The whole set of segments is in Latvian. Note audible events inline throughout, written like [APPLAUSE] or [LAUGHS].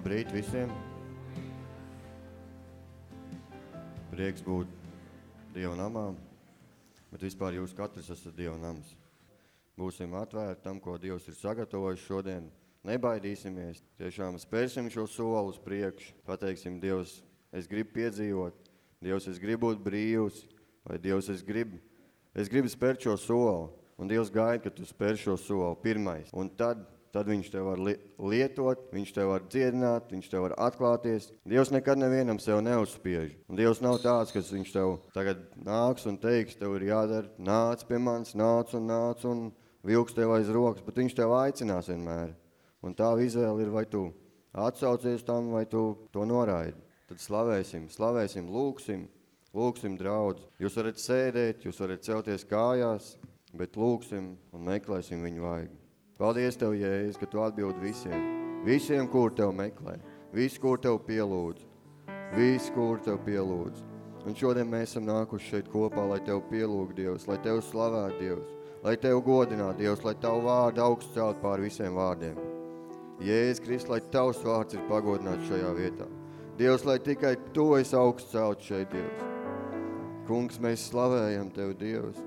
Labrīt visiem! Prieks būt Dieva namā, bet vispār jūs katrs esat Dieva nams. Būsim atvērti tam, ko Dievs ir sagatavojis šodien. Nebaidīsimies, tiešām spērsim šo soli uz priekšu. Pateiksim, Dievs, es gribu piedzīvot, Dievs, es gribu būt brīvs, vai Dievs, es gribu, es gribu spērt šo soli. Un Dievs gaida, ka tu spēr šo soli pirmais. Un tad tad viņš tev var lietot, viņš tev var dziedināt, viņš tev var atklāties. Dievs nekad nevienam sev neuzspiež. Un Dievs nav tāds, kas viņš tev tagad nāks un teiks, tev ir jādara, nāc pie manis, nāc un nāc un vilks tev aiz rokas, bet viņš tev aicinās vienmēr. Un tā izvēle ir, vai tu atsaucies tam, vai tu to noraidi. Tad slavēsim, slavēsim, lūksim, lūksim draudz. Jūs varat sēdēt, jūs varat celties kājās, bet lūksim un meklēsim viņu vajag. Paldies Tev, Jēzus, ka Tu atbild visiem. Visiem, kur Tev meklē. Visi, kur Tev pielūdz. Visi, kur Tev pielūdz. Un šodien mēs esam nākuši šeit kopā, lai Tev pielūg Dievs, lai Tev slavētu Dievs, lai Tev godinātu Dievs, lai Tavu vārdu augstu celt pār visiem vārdiem. Jēzus Kristus, lai Tavs vārds ir pagodināts šajā vietā. Dievs, lai tikai Tu esi augstu celt šeit, Dievs. Kungs, mēs slavējam Tev, Dievs.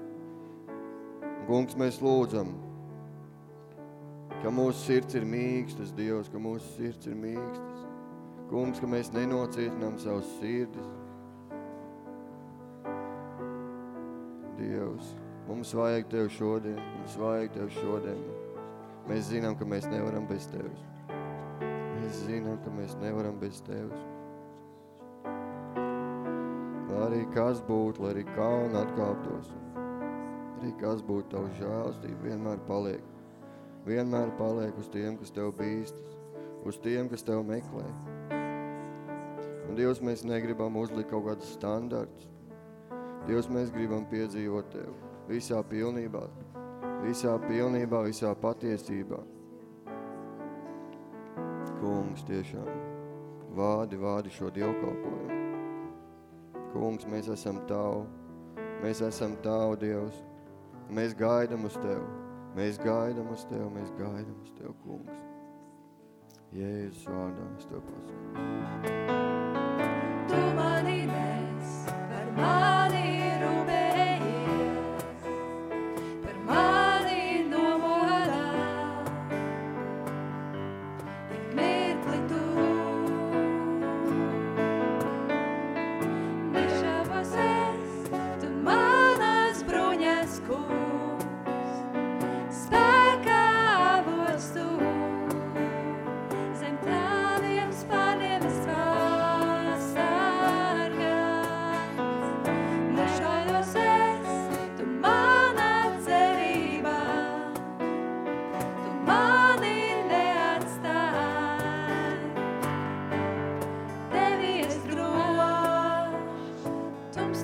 Kungs, mēs lūdzam, ka mūsu sirds ir mīkstas, Dievs, ka mūsu sirds ir mīkstas. Kungs, ka mēs nenocietinām savus sirdis. Dievs, mums vajag Tev šodien, mums vajag Tev šodien. Mēs zinām, ka mēs nevaram bez Tevis. Mēs zinām, ka mēs nevaram bez Tevis. Lai arī kas būtu, lai arī kalna atkāptos, arī kas būtu Tavs žēlstība, vienmēr paliek vienmēr paliek uz tiem, kas Tev bīstas, uz tiem, kas Tev meklē. Un Dievs, mēs negribam uzlikt kaut kādus standarts. Dievs, mēs gribam piedzīvot Tev visā pilnībā, visā pilnībā, visā patiesībā. Kungs, tiešām, vādi, vādi šo dievkalpojumu. Kungs, mēs esam Tavu, mēs esam Tavu, Dievs, mēs gaidam uz Tevi. Mēs gaidām uz Tev, mēs gaidām uz Tev, kungs. Jēzus vārdā es Tev pasaku. Tu mani nes par mani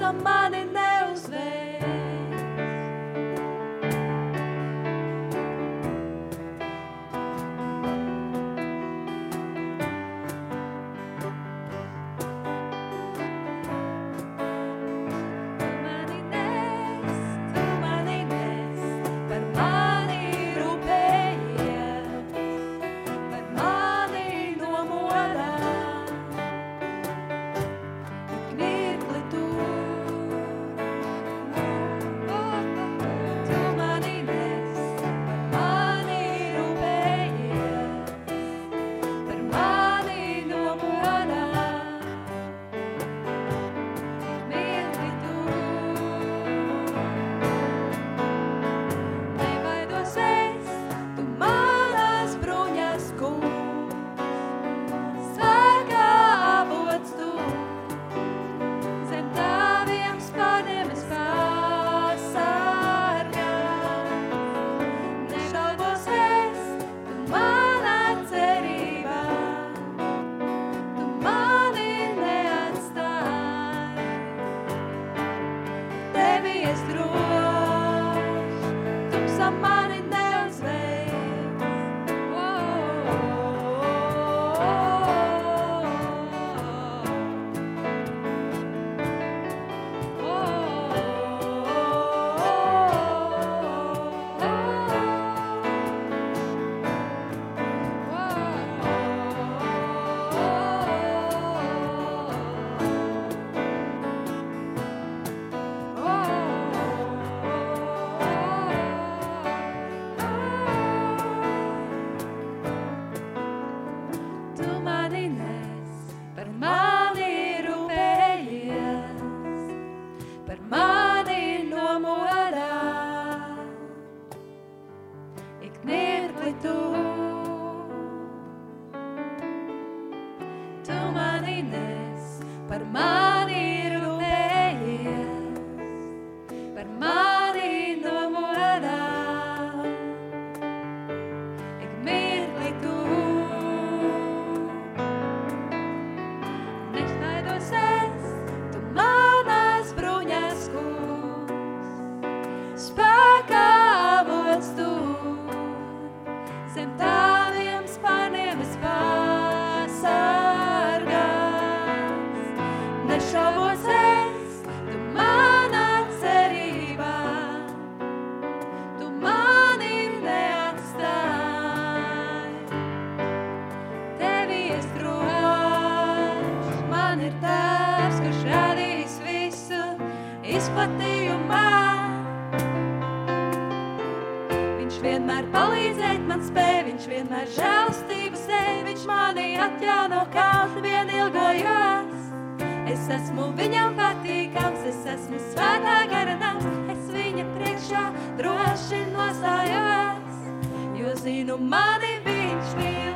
천만의 mani atjauno, kāds vien ilgojos. Es esmu viņam patīkams, es esmu svētā gara nams, es viņa priekšā droši nostājos. Jo zinu, mani viņš mīl.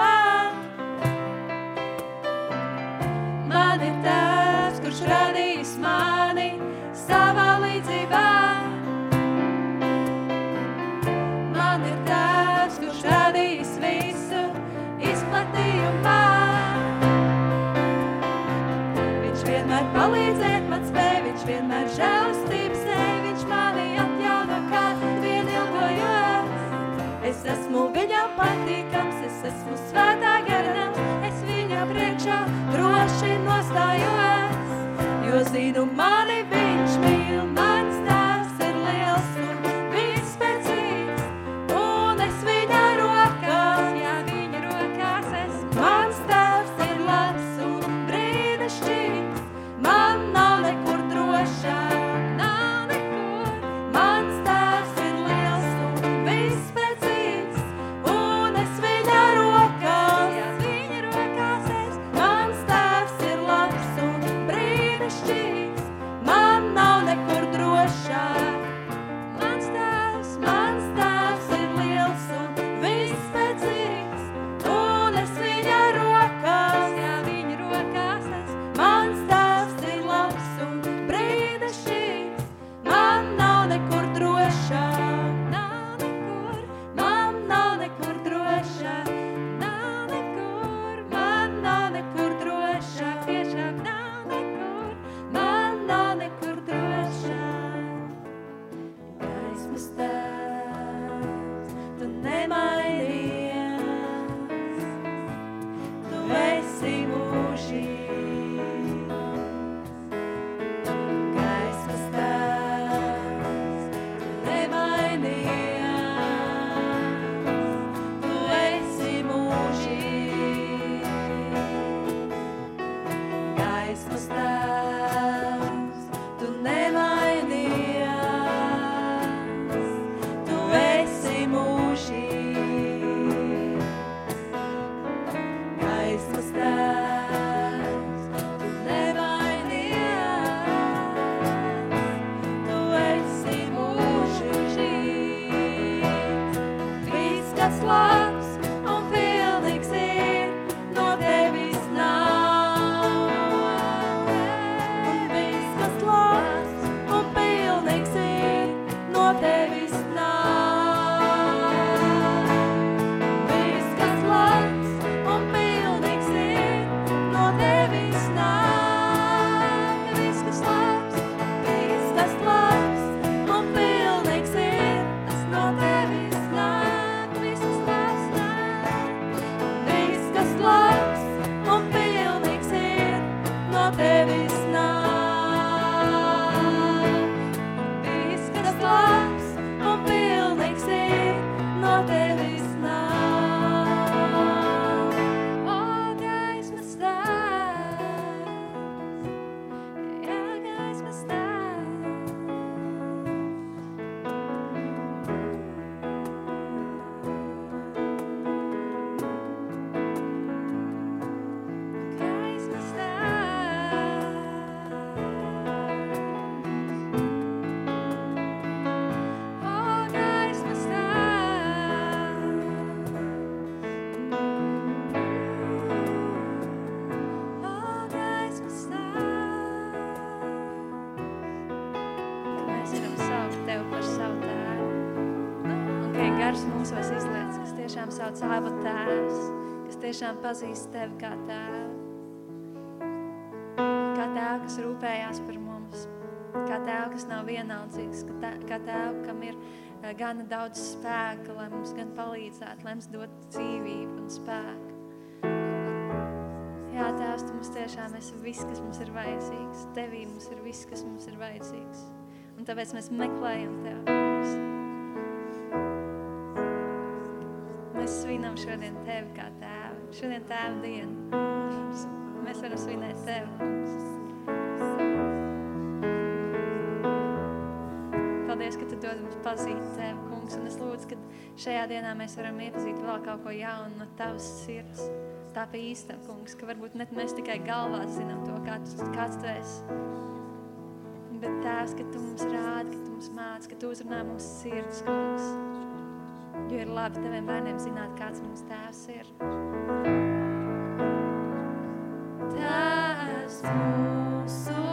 Bye. debesmu svētā garnā, es viņa priekšā droši nostājos, jo zinu mani bija. Sauc āba tēvs, kas tiešām pazīst tevi kā tēvu. Kā tēvu, kas rūpējās par mums, kā tēvu, kas nav vienaldzīgs, kā tēvu, kam ir eh, gana daudz spēka, lai mums gan palīdzētu, lai mums dot dzīvību un spēku. Jā, Tēvs, Tu mums tiešām esi viss, kas mums ir vajadzīgs. Tevī mums ir viss, kas mums ir vajadzīgs. Un tāpēc mēs meklējam Tev. Mēs svinam šodien Tevi kā Tēvu. Šodien Tēva diena. Mēs varam svinēt Tevi, Kungs. Paldies, ka Tu dod mums pazīt Tevi, Kungs. Un es lūdzu, ka šajā dienā mēs varam iepazīt vēl kaut ko jaunu no Tavas sirds tā pa īstam, kungs, ka varbūt ne mēs tikai galvā zinām to, kā tu, kāds tu esi. Bet tās, ka tu mums rādi, ka tu mums māc, ka tu uzrunā mums sirds, kungs. Jo ir labi taviem bērniem zināt, kāds mums tēvs ir. Tēvs mūsu,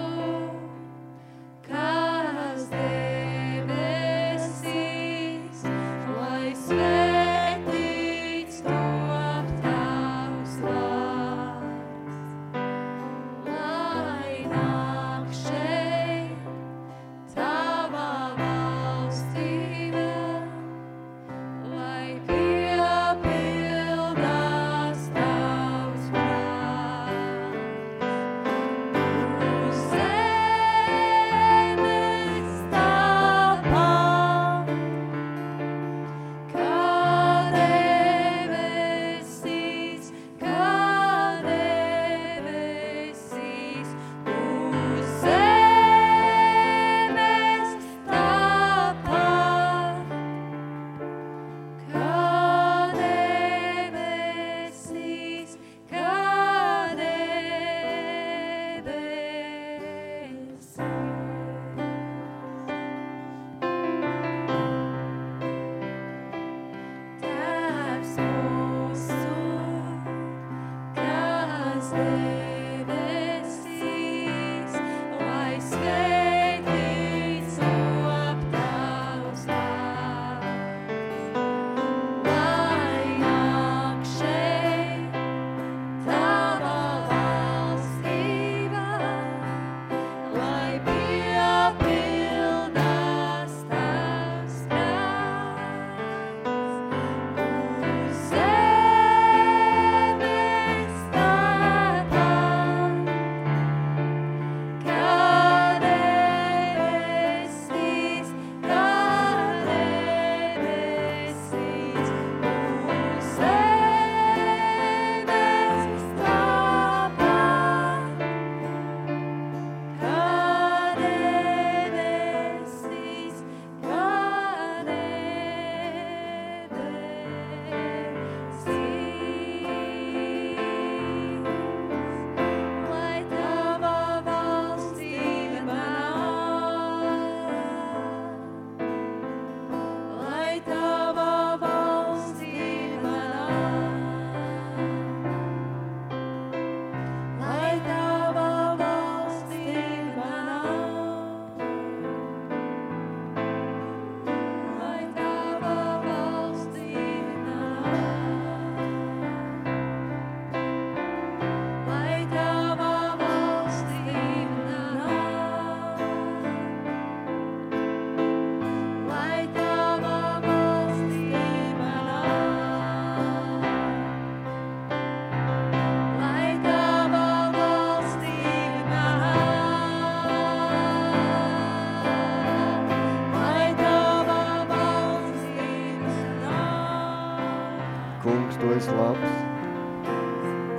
esi labs.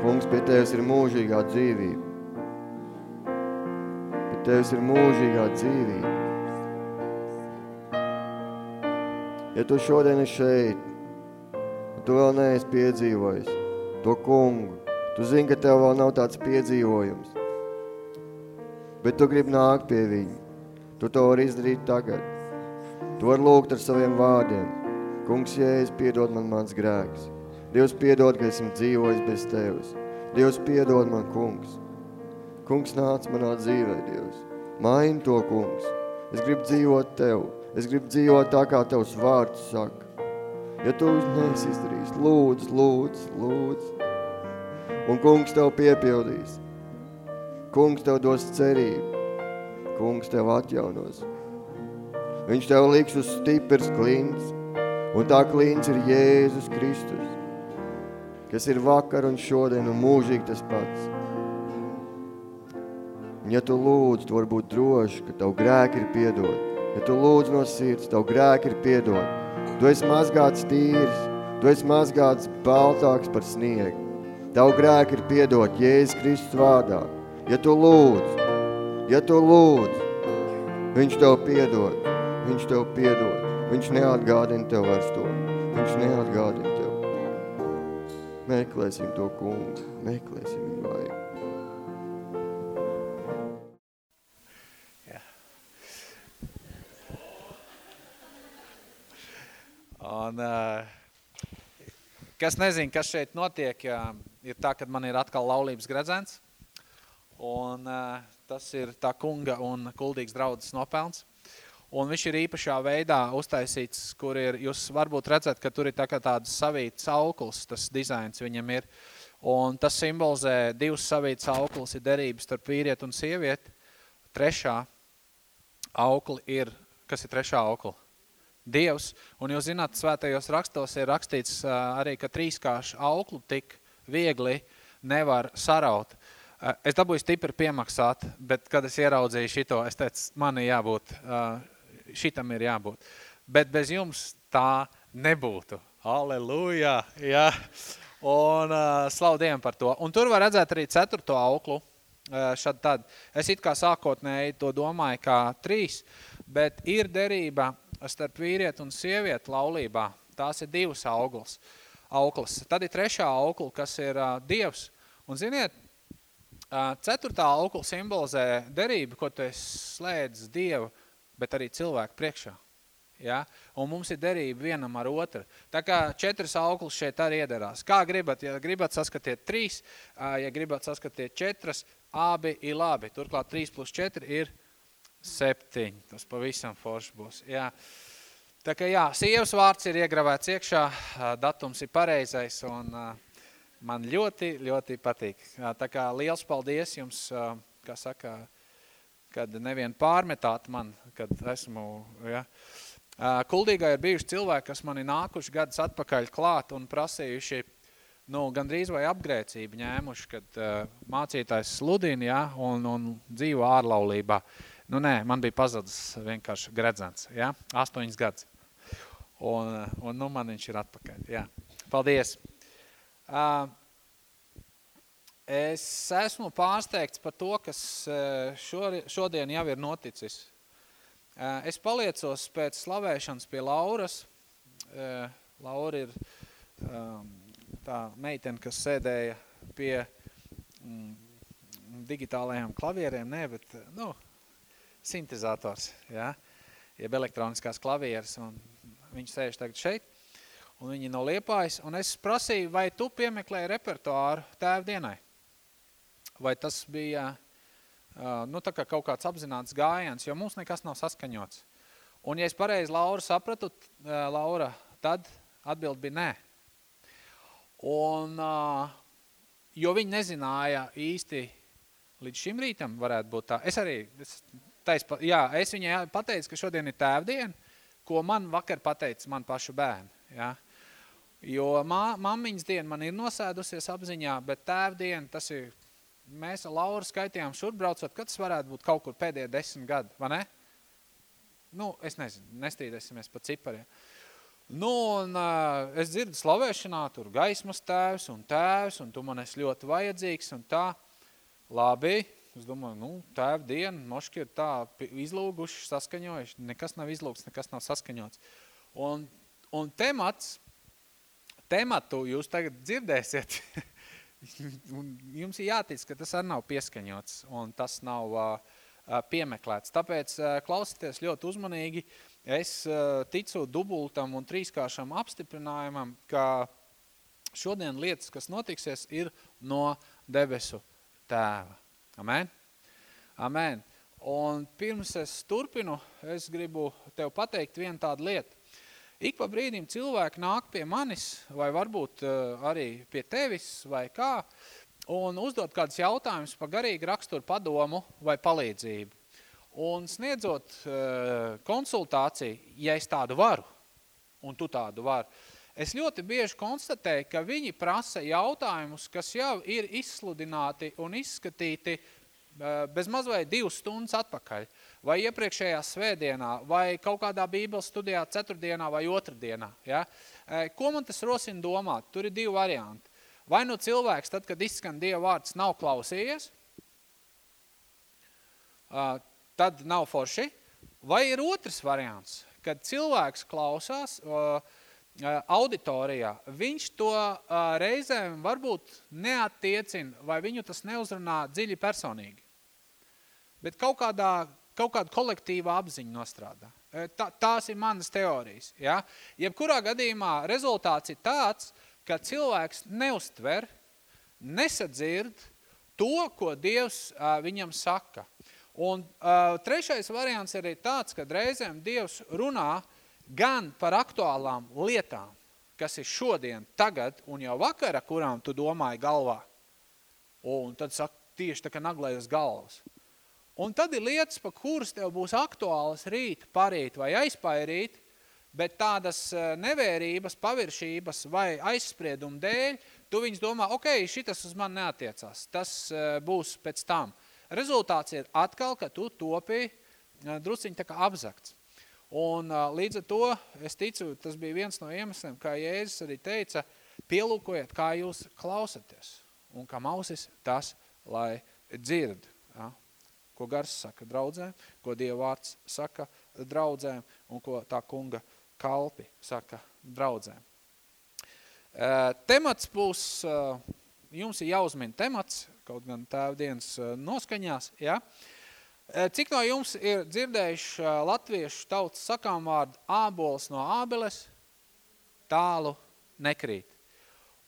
Kungs, pie Tevis ir mūžīgā dzīvība. Pie Tevis ir mūžīgā dzīvība. Ja Tu šodien esi šeit, un Tu vēl neesi piedzīvojis to kungu, Tu zini, ka Tev vēl nav tāds piedzīvojums. Bet Tu gribi nākt pie viņa. Tu to vari izdarīt tagad. Tu vari lūgt ar saviem vārdiem. Kungs, Jēzus, piedod man mans grēks. Dievs piedod, ka esmu dzīvojis bez Tevis. Dievs piedod man, kungs. Kungs nāc manā dzīvē, Dievs. Maini to, kungs. Es gribu dzīvot Tev. Es gribu dzīvot tā, kā Tavs vārds saka. Ja tu neesi izdarījis, lūdzu, lūdzu, lūdzu. Un kungs tev piepildīs. Kungs tev dos cerību. Kungs tev atjaunos. Viņš tev liks uz stiprs klints. Un tā klints ir Jēzus Kristus, kas ir vakar un šodien un mūžīgi tas pats. Un ja tu lūdz, tu var būt droši, ka tavu grēki ir piedot. Ja tu lūdz no sirds, tavu grēki ir piedot. Tu esi mazgāts tīrs, tu esi mazgāts baltāks par sniegu. Tavu grēki ir piedot Jēzus Kristus vārdā. Ja tu lūdz, ja tu lūdz, viņš tev piedod, viņš tev piedod. Viņš neatgādina tev vairs to. Viņš neatgādina. Meklēsim to kungu, meklēsim viņu vajag. Un, uh, kas nezin, kas šeit notiek, ir tā, kad man ir atkal laulības gredzens. Un uh, tas ir tā kunga un kuldīgs draudzes nopelns. Un viņš ir īpašā veidā uztaisīts, kur ir, jūs varbūt redzat, ka tur ir tā kā tāds savīts aukls, tas dizains viņam ir. Un tas simbolizē divas savītas auklis, ir derības starp vīrieti un sievieti. Trešā aukli ir, kas ir trešā aukli? Dievs. Un jūs zināt, svētajos rakstos ir rakstīts arī, ka trīskāršu auklu tik viegli nevar saraut. Es dabūju stipri piemaksāt, bet kad es ieraudzīju šito, es teicu, man jābūt šitam ir jābūt. Bet bez jums tā nebūtu. Aleluja! Jā. Un uh, slavu Dievam par to. Un tur var redzēt arī ceturto auklu. Uh, šad tad. Es it kā sākotnēji to domāju kā trīs, bet ir derība starp vīrieti un sievieti laulībā. Tās ir divas auglas. auklas. Tad ir trešā aukla, kas ir uh, Dievs. Un ziniet, uh, ceturtā aukla simbolizē derību, ko tu slēdz Dievu bet arī cilvēku priekšā. Ja? Un mums ir derība vienam ar otru. Tā kā četras auklis šeit arī iedarās. Kā gribat? Ja gribat saskatiet trīs, ja gribat saskatiet četras, abi ir labi. Turklāt 3 plus 4 ir septiņi. Tas pavisam forši būs. Jā. Tā kā jā, sievas vārds ir iegravēts iekšā, datums ir pareizais un man ļoti, ļoti patīk. Tā kā liels paldies jums, kā saka, kad nevien pārmetāt man, kad esmu, ja. Kuldīgā ir bijuši cilvēki, kas mani nākuši gadus atpakaļ klāt un prasījuši, nu, gandrīz vai apgrēcību ņēmuši, kad uh, mācītājs sludina, ja, un, un dzīvo ārlaulībā. Nu, nē, man bija pazudis vienkārši gredzens, ja, astoņas gadus. Un, un, nu, man viņš ir atpakaļ, jā. Paldies. Uh, Es esmu pārsteigts par to, kas eh, šodien jau ir noticis. Eh, es paliecos pēc slavēšanas pie Lauras. Eh, Laura ir ehm, tā meitene, kas sēdēja pie mm, digitālajām klavieriem, ne, bet, nu, sintezators, ja, jeb elektroniskās klavieres, un viņš sēž tagad šeit, un viņi no Liepājas, un es prasīju, vai tu piemeklēji repertuāru tēvdienai? Vai tas bija nu, tā kā kaut kāds apzināts gājiens, jo mums nekas nav saskaņots. Un, ja es pareizi Laura sapratu, Laura, tad atbild bija nē. Un, jo viņi nezināja īsti līdz šim rītam varētu būt tā. Es arī, es, tais, jā, es viņai pateicu, ka šodien ir tēvdiena, ko man vakar pateica man pašu bērni. Ja? Jo mā, mammiņas diena man ir nosēdusies apziņā, bet tēvdiena, tas ir mēs ar Lauru skaitījām šurbraucot, kad tas varētu būt kaut kur pēdējie desmit gadi, vai ne? Nu, es nezinu, nestīdēsimies pa cipariem. Nu, un uh, es dzirdu slavēšanā, tur gaismas tēvs un tēvs, un tu man esi ļoti vajadzīgs, un tā, labi, es domāju, nu, tēva diena, moški ir tā izlūguši, saskaņojuši, nekas nav izlūgts, nekas nav saskaņots. Un, un temats, tematu jūs tagad dzirdēsiet, [LAUGHS] Un jums ir jātic, ka tas arī nav pieskaņots un tas nav uh, piemeklēts. Tāpēc uh, klausieties ļoti uzmanīgi. Es uh, ticu dubultam un trīskāršam apstiprinājumam, ka šodien lietas, kas notiksies, ir no debesu tēva. Amen? Amen. Un pirms es turpinu, es gribu tev pateikt vienu tādu lietu. Ik pa brīdim cilvēki nāk pie manis, vai varbūt uh, arī pie tevis, vai kā, un uzdot kādus jautājumus par garīgu raksturu padomu vai palīdzību. Un sniedzot uh, konsultāciju, ja es tādu varu, un tu tādu vari, es ļoti bieži konstatēju, ka viņi prasa jautājumus, kas jau ir izsludināti un izskatīti uh, bez mazvai divas stundas atpakaļ vai iepriekšējā svētdienā, vai kaut kādā bībeles studijā ceturtdienā vai otrdienā. Ja? E, ko man tas rosina domāt? Tur ir divi varianti. Vai nu cilvēks, tad, kad izskan Dieva vārds, nav klausījies, tad nav forši, vai ir otrs variants, kad cilvēks klausās auditorijā, viņš to reizēm varbūt neattiecina, vai viņu tas neuzrunā dziļi personīgi. Bet kaut kādā kaut kāda kolektīva apziņa nostrādā. E, tā, tās ir manas teorijas. Ja? Jebkurā gadījumā rezultāts ir tāds, ka cilvēks neustver, nesadzird to, ko Dievs uh, viņam saka. Un uh, trešais variants arī tāds, ka reizēm Dievs runā gan par aktuālām lietām, kas ir šodien, tagad un jau vakara, kurām tu domāji galvā. Un tad saka, tieši tā kā naglējas galvas. Un tad ir lietas, pa kuras tev būs aktuālas rīt, parīt vai aizpairīt, bet tādas eh, nevērības, paviršības vai aizspriedumu dēļ, tu viņus domā, ok, šitas uz mani neatiecās, tas eh, būs pēc tam. Rezultāts ir atkal, ka tu topi eh, drusciņi tā kā apzakts. Un līdz ar to, es ticu, tas bija viens no iemesliem, kā Jēzus arī teica, pielūkojiet, kā jūs klausaties, un kā mausis tas, lai dzird. Ko gars saka draudzēm, ko Dieva vārds saka draudzēm un ko tā kunga kalpi saka draudzēm. Temats būs, jums ir jāuzmina temats, kaut gan tēvdienas noskaņās, ja? Cik no jums ir dzirdējuši latviešu tautas sakām vārdu ābols no ābeles, tālu nekrīt.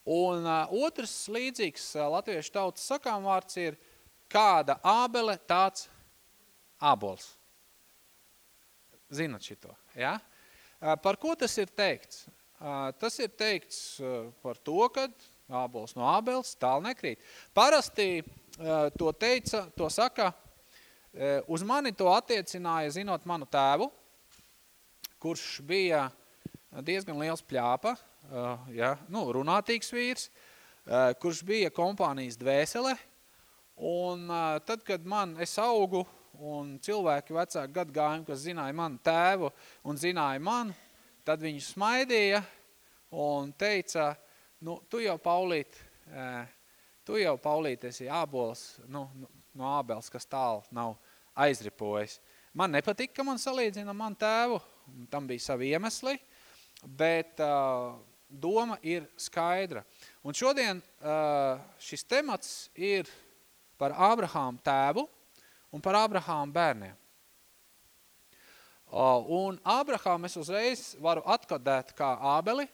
Un otrs līdzīgs latviešu tautas sakām vārds ir – kāda ābele, tāds ābols. Zinat šito, ja? Par ko tas ir teikts? Tas ir teikts par to, ka ābols no ābeles tālu nekrīt. Parasti to teica, to saka, uz mani to attiecināja, zinot manu tēvu, kurš bija diezgan liels pļāpa, ja, nu, runātīgs vīrs, kurš bija kompānijas dvēsele, Un tad, kad man, es augu, un cilvēki vecāki gadgājumi, kas zināja manu tēvu un zināja manu, tad viņi smaidīja un teica, nu, tu jau, Paulīt, tu jau, Paulīt, esi ābols, nu, no ābels, kas tālu nav aizripojis. Man nepatika, ka man salīdzina man tēvu, tam bija savi iemesli, bet uh, doma ir skaidra. Un šodien uh, šis temats ir par Ābrahāmu tēvu un par Ābrahāmu bērniem. Un Ābrahāmu es uzreiz varu atkodēt kā ābeli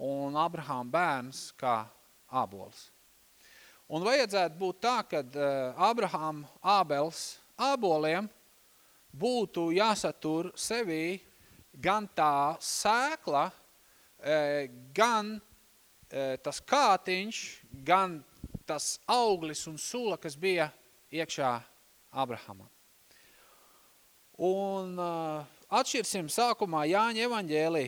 un Ābrahāmu bērns kā ābols. Un vajadzētu būt tā, ka Ābrahāmu ābels āboliem būtu jāsatur sevī gan tā sēkla, gan tas kātiņš, gan tas auglis un sula, kas bija iekšā Abrahamam. Un uh, atšķirsim sākumā Jāņa evaņģēlī.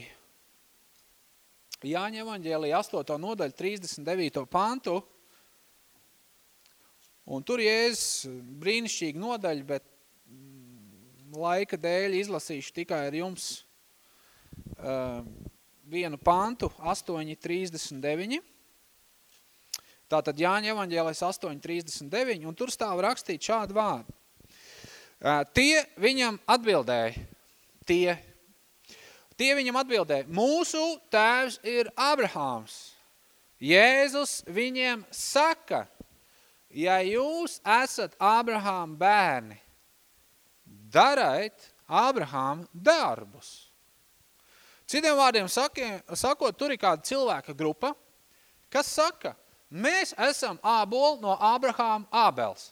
Jāņa evaņģēlī 8. nodaļa 39. pantu. Un tur Jēzus brīnišķīgi nodaļa, bet mm, laika dēļ izlasīšu tikai ar jums uh, vienu pantu 8.39. Tātad Jāņa evaņģēlais 8.39, un tur stāv rakstīt šādu vārdu. Tie viņam atbildēja, tie, tie viņam atbildēja, mūsu tēvs ir Abrahāms. Jēzus viņiem saka, ja jūs esat Abrahām bērni, darēt Abrahām darbus. Citiem vārdiem sakot, tur ir kāda cilvēka grupa, kas saka – Mēs esam āboli no Ābrahāma ābels.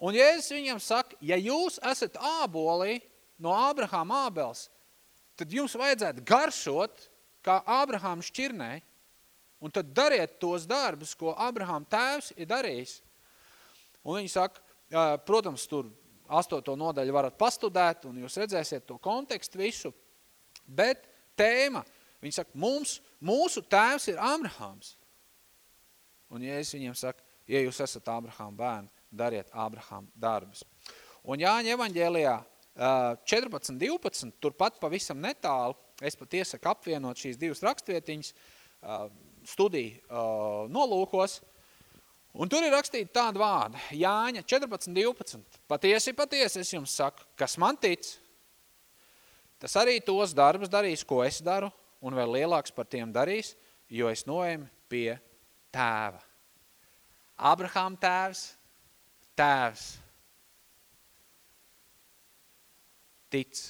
Un Jēzus viņam saka, ja jūs esat ābolī no Ābrahāma ābels, tad jums vajadzētu garšot, kā Ābrahām šķirnē, un tad dariet tos darbus, ko Ābrahām tēvs ir darījis. Un viņi saka, protams, tur astoto nodaļu varat pastudēt, un jūs redzēsiet to kontekstu visu, bet tēma, viņi saka, mums, mūsu tēvs ir Ābrahāms. Un Jēzus viņiem saka, ja jūs esat Ābrahām bērni, dariet Ābrahām darbus. Un Jāņa evaņģēlijā 14, 12, turpat pavisam netālu, es pat iesaku apvienot šīs divas rakstvietiņas studiju nolūkos, un tur ir rakstīta tāda vārda, Jāņa 14, 12, patiesi, patiesi, es jums saku, kas man tic, tas arī tos darbus darīs, ko es daru, un vēl lielāks par tiem darīs, jo es noejam pie tēva. Abrahām tēvs, tēvs, tic,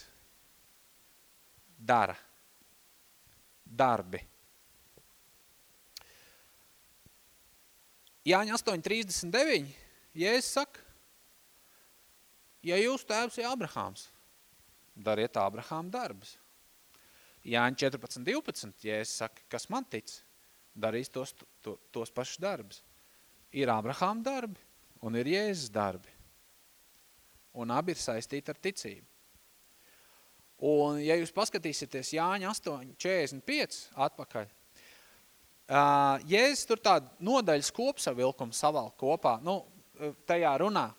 dara, darbi. Jāņa 8.39, Jēzus saka, ja jūs tēvs ir Abrahāms, dariet Abrahām darbus. Jāņa 14.12, Jēzus saka, kas man tic, darīs tos, to, tos pašus darbus. Ir Abrahām darbi un ir Jēzus darbi. Un abi ir saistīti ar ticību. Un, ja jūs paskatīsieties Jāņa 8.45 atpakaļ, uh, Jēzus tur tādu nodaļas kopsavilkumu savalk kopā, nu, tajā runā.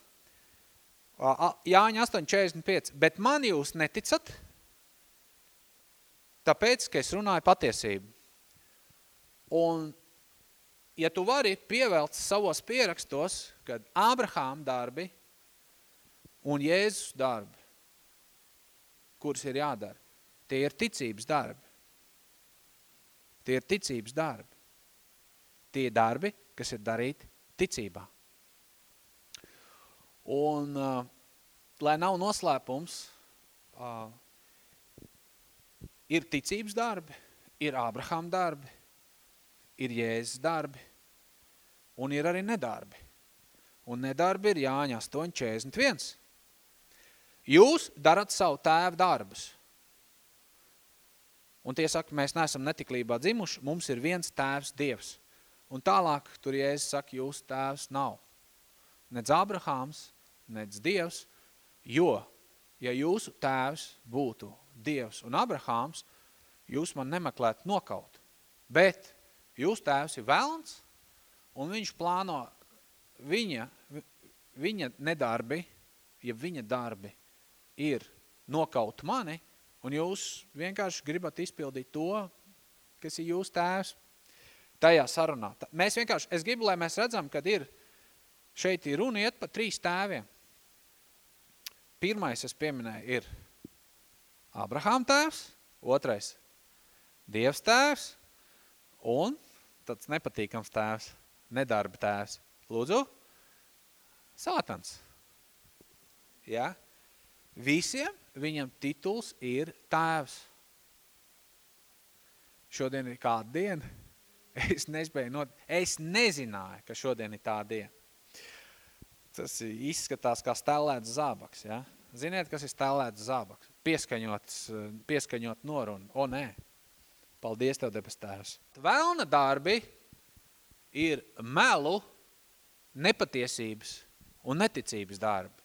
Uh, Jāņa 8.45, bet man jūs neticat, tāpēc, ka es runāju patiesību. Un, ja tu vari pievēlt savos pierakstos, kad Ābrahām darbi un Jēzus darbi, kuras ir jādara. Tie ir ticības darbi. Tie ir ticības darbi. Tie ir darbi, kas ir darīti ticībā. Un, uh, lai nav noslēpums, uh, ir ticības darbi, ir Ābrahām darbi, ir Jēzus darbi, un ir arī nedarbi. Un nedarbi ir Jāņa 8.41. Jūs darat savu tēvu darbus. Un tie saka, mēs neesam netiklībā dzimuši, mums ir viens tēvs Dievs. Un tālāk tur Jēzus saka, jūs tēvs nav. Nec Abrahāms, nec Dievs, jo, ja jūsu tēvs būtu Dievs un Abrahāms, jūs man nemeklētu nokaut. Bet jūs tēvs ir velns, un viņš plāno viņa, viņa nedarbi, ja viņa darbi ir nokaut mani, un jūs vienkārši gribat izpildīt to, kas ir jūsu tēvs tajā sarunā. Mēs vienkārši, es gribu, lai mēs redzam, kad ir, šeit ir runa iet pa trīs tēviem. Pirmais, es pieminēju, ir Abrahām tēvs, otrais Dievs tēvs un tāds nepatīkams tēvs, nedarba tēvs. Lūdzu, Sātans. Ja? Visiem viņam tituls ir tēvs. Šodien ir kāda diena? [LAUGHS] Es not... Es nezināju, ka šodien ir tā diena. Tas izskatās kā stelēts zābaks, ja? Ziniet, kas ir stelēts zābaks? Pieskaņot, pieskaņot norunu. O, nē. Paldies Tev, debes tēvs. Vēlna darbi ir melu, nepatiesības un neticības darbi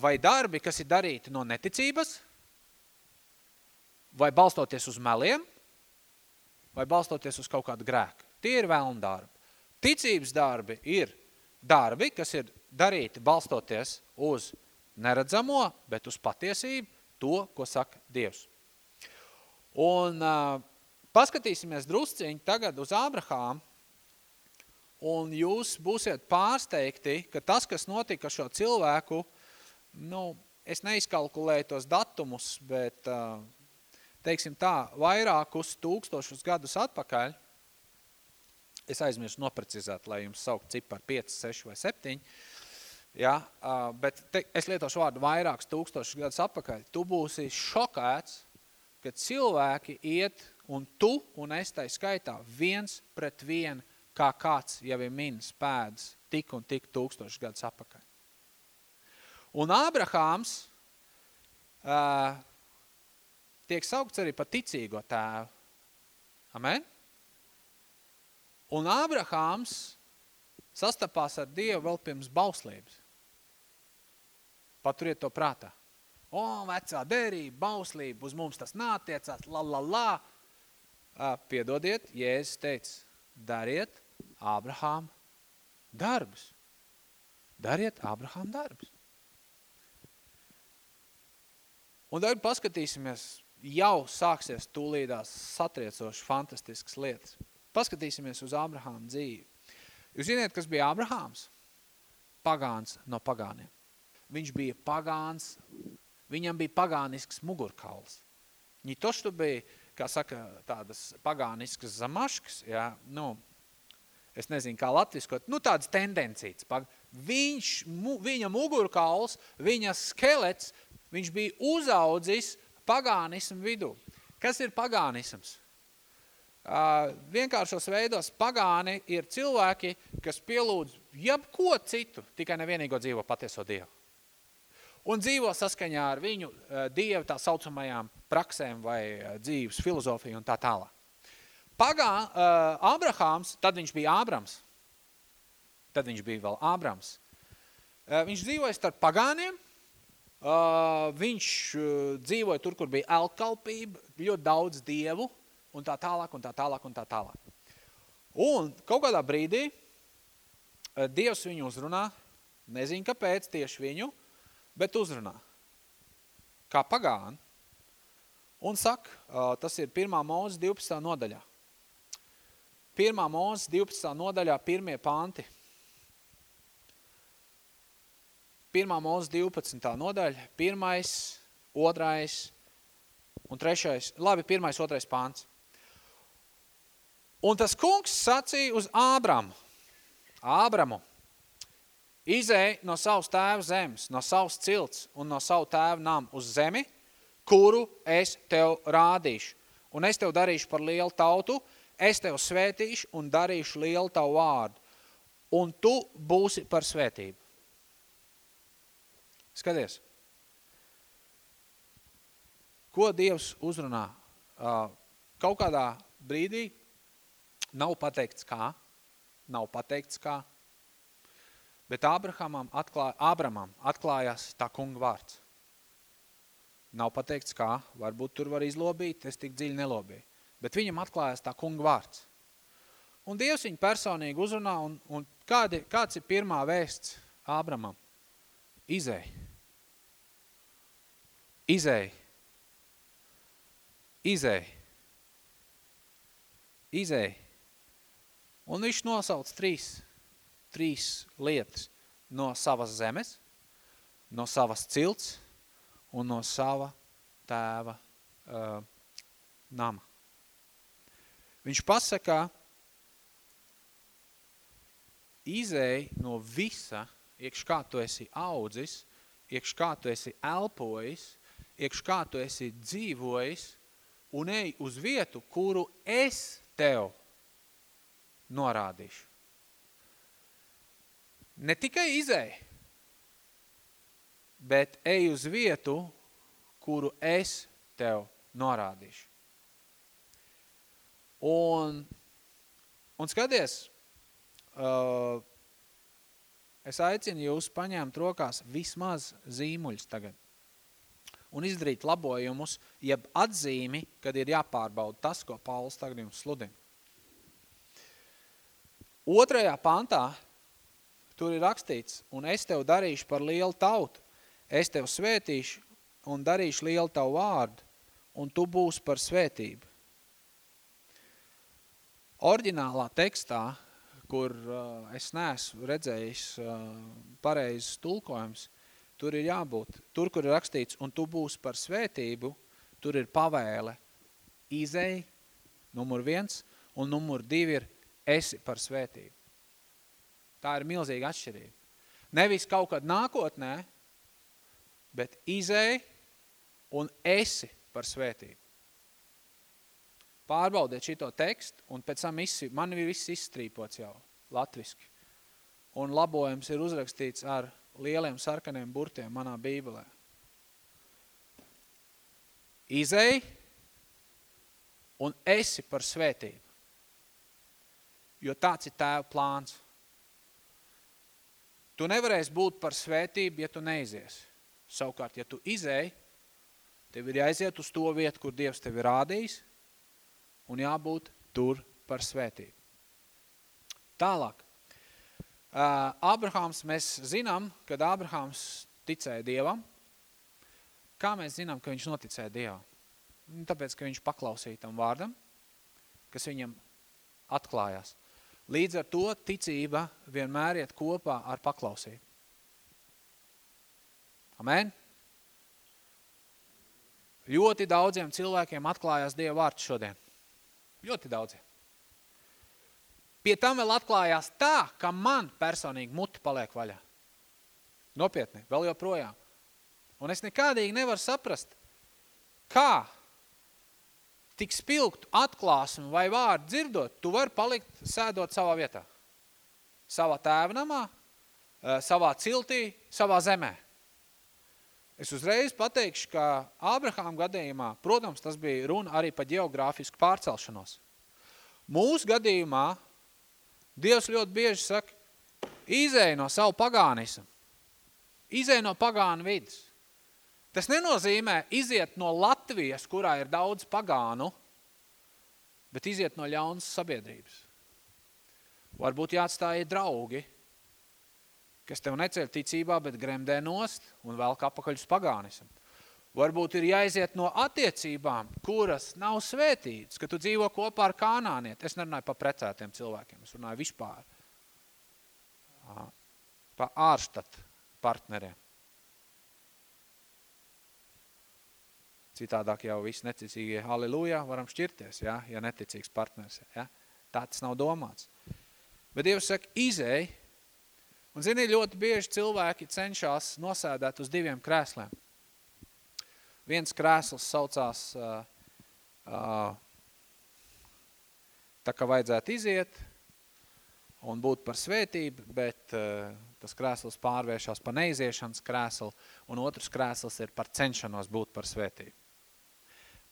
vai darbi, kas ir darīti no neticības, vai balstoties uz meliem, vai balstoties uz kaut kādu grēku. Tie ir vēlna darbi. Ticības darbi ir darbi, kas ir darīti balstoties uz neredzamo, bet uz patiesību, to, ko saka Dievs. Un uh, paskatīsimies drusciņi tagad uz Ābrahām, un jūs būsiet pārsteigti, ka tas, kas notika šo cilvēku, uh, nu, es neizkalkulēju tos datumus, bet, teiksim tā, vairākus tūkstošus gadus atpakaļ, es aizmirstu noprecizēt, lai jums saukt ciparu 5, 6 vai 7, ja, bet te, es lietošu vārdu vairākus tūkstošus gadus atpakaļ, tu būsi šokēts, ka cilvēki iet un tu un es tai skaitā viens pret vienu, kā kāds jau ir minas pēdas tik un tik tūkstošus gadus atpakaļ. Un Ābrahāms uh, tiek saukts arī par ticīgo tēvu. Amen? Un Ābrahāms sastapās ar Dievu vēl pirms bauslības. Paturiet to prātā. O, vecā derība, bauslība, uz mums tas nātiecās, la, la, la. Piedodiet, Jēzus teica, dariet Ābrahām darbus. Dariet Ābrahām darbus. Un tagad paskatīsimies, jau sāksies tūlīdās satriecoši fantastiskas lietas. Paskatīsimies uz Ābrahāma dzīvi. Jūs zināt, kas bija Ābrahāms? Pagāns no pagāniem. Viņš bija pagāns, viņam bija pagānisks mugurkauls. Viņi toštu bija, kā saka, tādas pagāniskas zamaškas, jā, nu, es nezinu, kā latviskot, nu tādas tendencītas. Viņš, mu, viņa mugurkauls, viņa skelets viņš bija uzaudzis pagānismu vidū. Kas ir pagānisms? Uh, vienkāršos veidos pagāni ir cilvēki, kas pielūdz jebko citu, tikai nevienīgo dzīvo patieso Dievu. Un dzīvo saskaņā ar viņu uh, Dievu tā saucamajām praksēm vai uh, dzīves filozofiju un tā tālāk. Pagā, uh, Abrahāms, tad viņš bija Ābrams. Tad viņš bija vēl Ābrams. Uh, viņš dzīvoja starp pagāniem, Uh, viņš uh, dzīvoja tur, kur bija elkalpība, ļoti daudz dievu, un tā tālāk, un tā tālāk, un tā tālāk. Un kaut kādā brīdī uh, Dievs viņu uzrunā, nezinu kāpēc tieši viņu, bet uzrunā. Kā pagāni. Un saka, tas ir 1. mūzes 12. nodaļā. 1. mūzes 12. nodaļā pirmie panti – 1. mūzes 12. nodaļa, 1. 2. un 3. Labi, 1. 2. pāns. Un tas kungs sacīja uz Ābramu, Ābramu, izēj no savas tēva zemes, no savas cilts un no savu tēva nam uz zemi, kuru es tev rādīšu. Un es tev darīšu par lielu tautu, es tev svētīšu un darīšu lielu tavu vārdu. Un tu būsi par svētību. Skaties, ko Dievs uzrunā. Kaut kādā brīdī nav pateikts kā, nav pateikts kā, bet Abrahamam atklāja, Abramam atklājās tā kunga vārds. Nav pateikts kā, varbūt tur var izlobīt, es tik dziļi nelobīju, bet viņam atklājās tā kunga vārds. Un Dievs viņu personīgi uzrunā, un, un kādi, kāds ir pirmā vēsts Ābramam? Izēj. Izēj. Izēj. Izēj. Un viņš nosauc trīs, trīs lietas no savas zemes, no savas cilts un no sava tēva uh, nama. Viņš pasaka, izēj no visa, iekš kā tu esi audzis, iekš kā tu esi elpojis, iekš kā tu esi dzīvojis un ej uz vietu, kuru es tev norādīšu. Ne tikai izēj, bet ej uz vietu, kuru es tev norādīšu. Un, un skaties, uh, es aicinu jūs paņemt rokās vismaz zīmuļus tagad un izdarīt labojumus, jeb atzīmi, kad ir jāpārbauda tas, ko Pauls tagad jums sludina. Otrajā pantā tur ir rakstīts, un es tev darīšu par lielu tautu, es tev svētīšu un darīšu lielu tavu vārdu, un tu būsi par svētību. Orģinālā tekstā, kur uh, es neesmu redzējis uh, pareizes tulkojums, Tur ir jābūt. Tur, kur ir rakstīts, un tu būsi par svētību, tur ir pavēle izēj, numur viens, un numur divi ir esi par svētību. Tā ir milzīga atšķirība. Nevis kaut kad nākotnē, bet izēj un esi par svētību. Pārbaudiet šito tekstu, un pēc tam izsi, man ir viss izstrīpots jau latviski. Un labojums ir uzrakstīts ar lieliem sarkaniem burtiem manā bībelē. Izei un esi par svētību. Jo tāds ir tēva plāns. Tu nevarēsi būt par svētību, ja tu neizies. Savukārt, ja tu izēji, tev ir jāiziet uz to vietu, kur Dievs tevi rādījis, un jābūt tur par svētību. Tālāk. Uh, Abrahams, mēs zinām, kad Abrahams ticēja Dievam. Kā mēs zinām, ka viņš noticēja Dievam? Nu, tāpēc, ka viņš paklausīja tam vārdam, kas viņam atklājās. Līdz ar to ticība vienmēr iet kopā ar paklausību. Amen? Ļoti daudziem cilvēkiem atklājās Dieva vārds šodien. Ļoti daudziem. Pie tam vēl atklājās tā, ka man personīgi muti paliek vaļā. Nopietni, vēl joprojām. Un es nekādīgi nevaru saprast, kā tik spilgtu atklāsmu vai vārdu dzirdot, tu vari palikt sēdot savā vietā. Savā tēvnamā, eh, savā ciltī, savā zemē. Es uzreiz pateikšu, ka Ābrahām gadījumā, protams, tas bija runa arī par geogrāfisku pārcelšanos. Mūsu gadījumā Dievs ļoti bieži saka, izēj no savu pagānismu, izēj no pagānu vidas. Tas nenozīmē iziet no Latvijas, kurā ir daudz pagānu, bet iziet no ļaunas sabiedrības. Varbūt jāatstāja draugi, kas tev neceļ ticībā, bet gremdē nost un vēl apakaļ uz pagānisam. Varbūt ir jāiziet no attiecībām, kuras nav svētītas, ka tu dzīvo kopā ar kānāniet. Es nerunāju par precētiem cilvēkiem, es runāju vispār. Pa ārstat partneriem. Citādāk jau viss neticīgie, halleluja, varam šķirties, ja, ja neticīgs partners. Ja. Tā tas nav domāts. Bet Dievs saka, izēj, un zini, ļoti bieži cilvēki cenšas nosēdēt uz diviem krēsliem. Viens krēsls saucās uh, uh, tā, ka vajadzētu iziet un būt par svētību, bet uh, tas krēsls pārvēršās par neiziešanas krēslu, un otrs krēsls ir par cenšanos būt par svētību.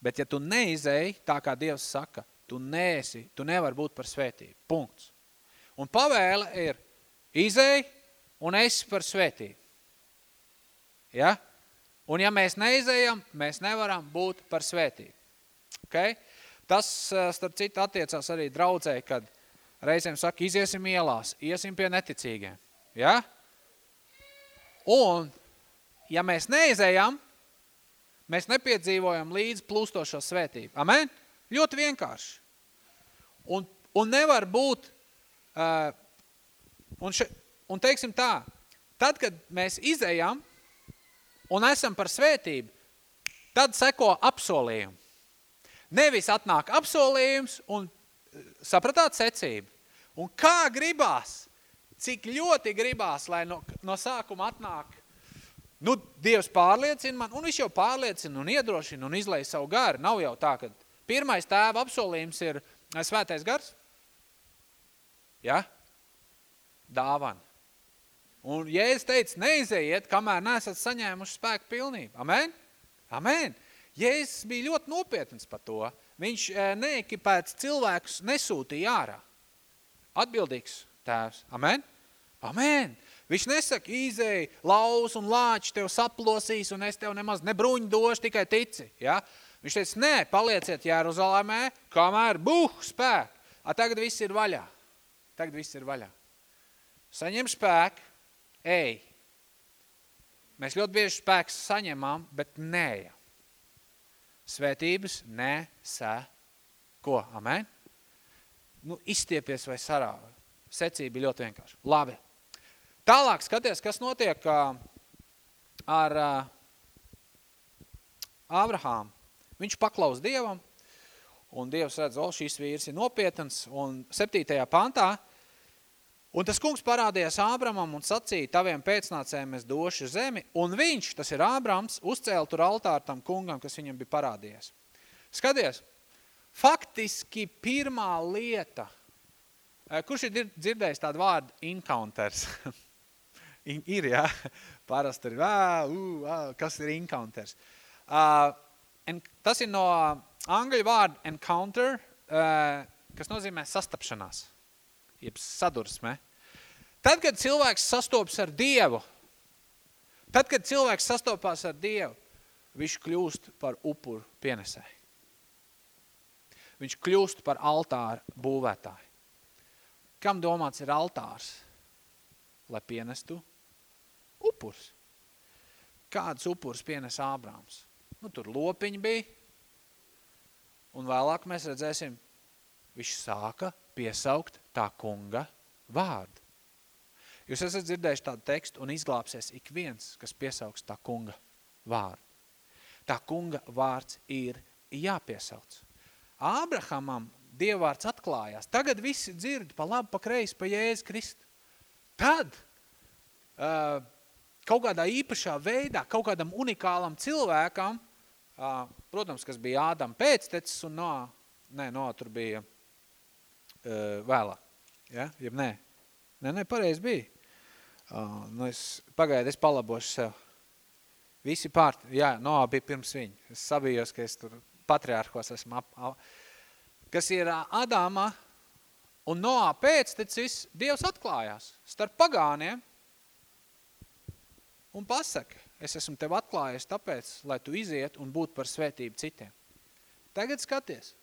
Bet ja tu neizēji, tā kā Dievs saka, tu neesi, tu nevar būt par svētību. Punkts. Un pavēle ir izēj un esi par svētību. Ja? Un ja mēs neizējam, mēs nevaram būt par svētību. Okay? Tas, eh, starp citu, attiecās arī draudzē, kad reizēm saka, iziesim ielās, iesim pie neticīgiem. Ja? Un, ja mēs neizējam, mēs nepiedzīvojam līdz plūstošo svētību. Amen? Ļoti vienkārši. Un, un nevar būt, uh, un, še, un teiksim tā, tad, kad mēs izējam un esam par svētību, tad seko apsolījumi. Nevis atnāk apsolījums un sapratāt secību. Un kā gribās, cik ļoti gribās, lai no, no sākuma atnāk Nu, Dievs pārliecina man, un viņš jau pārliecina un iedrošina un izlai savu garu. Nav jau tā, ka pirmais tēva apsolījums ir svētais gars. Ja? Dāvana. Un Jēzus teica, neizējiet, kamēr nesat saņēmuši spēku pilnību. Amen? Amen. Jēzus bija ļoti nopietns par to. Viņš eh, neekipēts cilvēkus nesūtīja ārā. Atbildīgs tēvs. Amen? Amen. Viņš nesaka, izēj, laus un lāči tev saplosīs, un es tev nemaz nebruņu došu, tikai tici. Ja? Viņš teica, nē, palieciet Jeruzalemē, kamēr buh spēk. A, tagad viss ir vaļā. Tagad viss ir vaļā. Saņem spēku, ej. Mēs ļoti bieži spēks saņemam, bet neejam. Svētības nesē ko? Amen? Nu, izstiepies vai sarāvi. Secība ļoti vienkārši. Labi. Tālāk skaties, kas notiek ar Ābrahāmu. Viņš paklaus Dievam, un Dievs redz, o, šīs vīrs ir nopietns, un 7. pantā, un tas kungs parādījās Ābramam un sacīja, taviem pēcnācējiem es došu zemi, un viņš, tas ir Ābrams, uzcēla tur altāru tam kungam, kas viņam bija parādījies. Skaties, faktiski pirmā lieta, kurš ir dzirdējis tādu vārdu encounters? [LAUGHS] ir, jā. [LAUGHS] Parasti ir, ā, ū, ā, kas ir encounters. Uh, en, tas ir no angļu vārda encounter, uh, kas nozīmē sastapšanās, jeb sadursme. Tad, kad cilvēks sastopas ar Dievu, tad, kad cilvēks sastopās ar Dievu, viņš kļūst par upuru pienesēju. Viņš kļūst par altāru būvētāju. Kam domāts ir altārs? Lai pienestu upurs. Kāds upurs pienes Ābrāms? Nu, tur lopiņi bija. Un vēlāk mēs redzēsim, viņš sāka piesaukt tā kunga vārdu. Jūs esat dzirdējuši tādu tekstu un izglāpsies ik viens, kas piesauks tā kunga vārdu. Tā kunga vārds ir jāpiesauc. Ābrahamam dievvārds atklājās. Tagad visi dzird pa labu, pa kreisi, pa Jēzus Kristu. Tad uh, kaut kādā īpašā veidā, kaut kādam unikālam cilvēkam, protams, kas bija Ādam pēctecis un no, nē, no, tur bija vēlāk. Ja? Jeb nē. Nē, nē, pareizi bija. Nu es, pagaidu, es palabošu sev. Visi pārt, jā, no, bija pirms viņa. Es sabijos, ka es tur patriārhos esmu ap, ap, kas ir Adama un Noā pēctecis, Dievs atklājās starp pagāniem un pasaka, es esmu tev atklājies tāpēc, lai tu iziet un būtu par svētību citiem. Tagad skaties.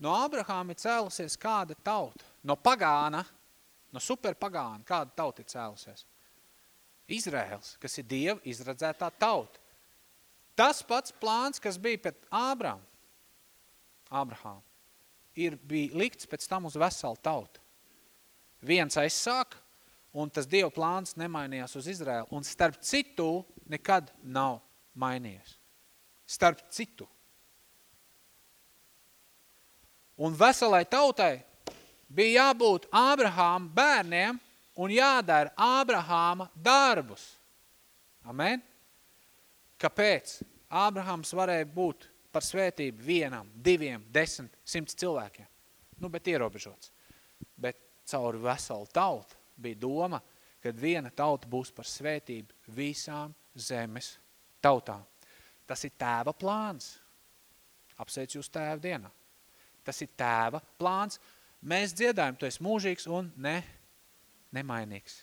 No Abrahāma ir cēlusies kāda tauta. No pagāna, no superpagāna, kāda tauta ir cēlusies. Izraels, kas ir Dieva izradzētā tauta. Tas pats plāns, kas bija pēc Ābrām, Abrahām, ir bija likts pēc tam uz veselu tautu. Viens aizsāk, un tas Dieva plāns nemainījās uz Izraēlu, un starp citu nekad nav mainījies. Starp citu. Un veselai tautai bija jābūt Ābrahāma bērniem un jādara Ābrahāma darbus. Amen? Kāpēc? Ābrahams varēja būt par svētību vienam, diviem, desmit, simts cilvēkiem. Nu, bet ierobežots. Bet caur veselu tautu bija doma, kad viena tauta būs par svētību visām zemes tautām. Tas ir tēva plāns. Apsveic jūs tēva dienā. Tas ir tēva plāns. Mēs dziedājam, tu esi mūžīgs un ne, nemainīgs.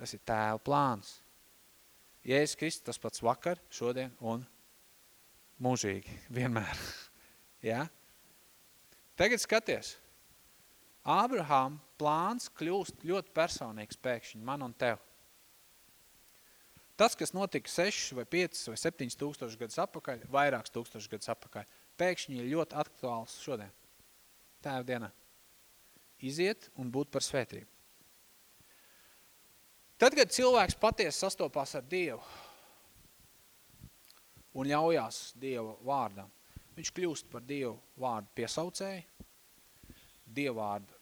Tas ir tēva plāns. Jēzus Kristus tas pats vakar, šodien un mūžīgi, vienmēr. [LAUGHS] ja? Tagad skaties. Ābrahām plāns kļūst ļoti personīgs pēkšņi man un tev. Tas, kas notika 6 vai 5 vai 7 tūkstoši gadus apakaļ, vairāks tūkstoši gadus apakaļ, pēkšņi ir ļoti aktuāls šodien. Tēva dienā. Iziet un būt par svētību. Tad, kad cilvēks patiesi sastopās ar Dievu un ļaujās Dieva vārdam, viņš kļūst par Dievu vārdu piesaucēju, Dievu vārdu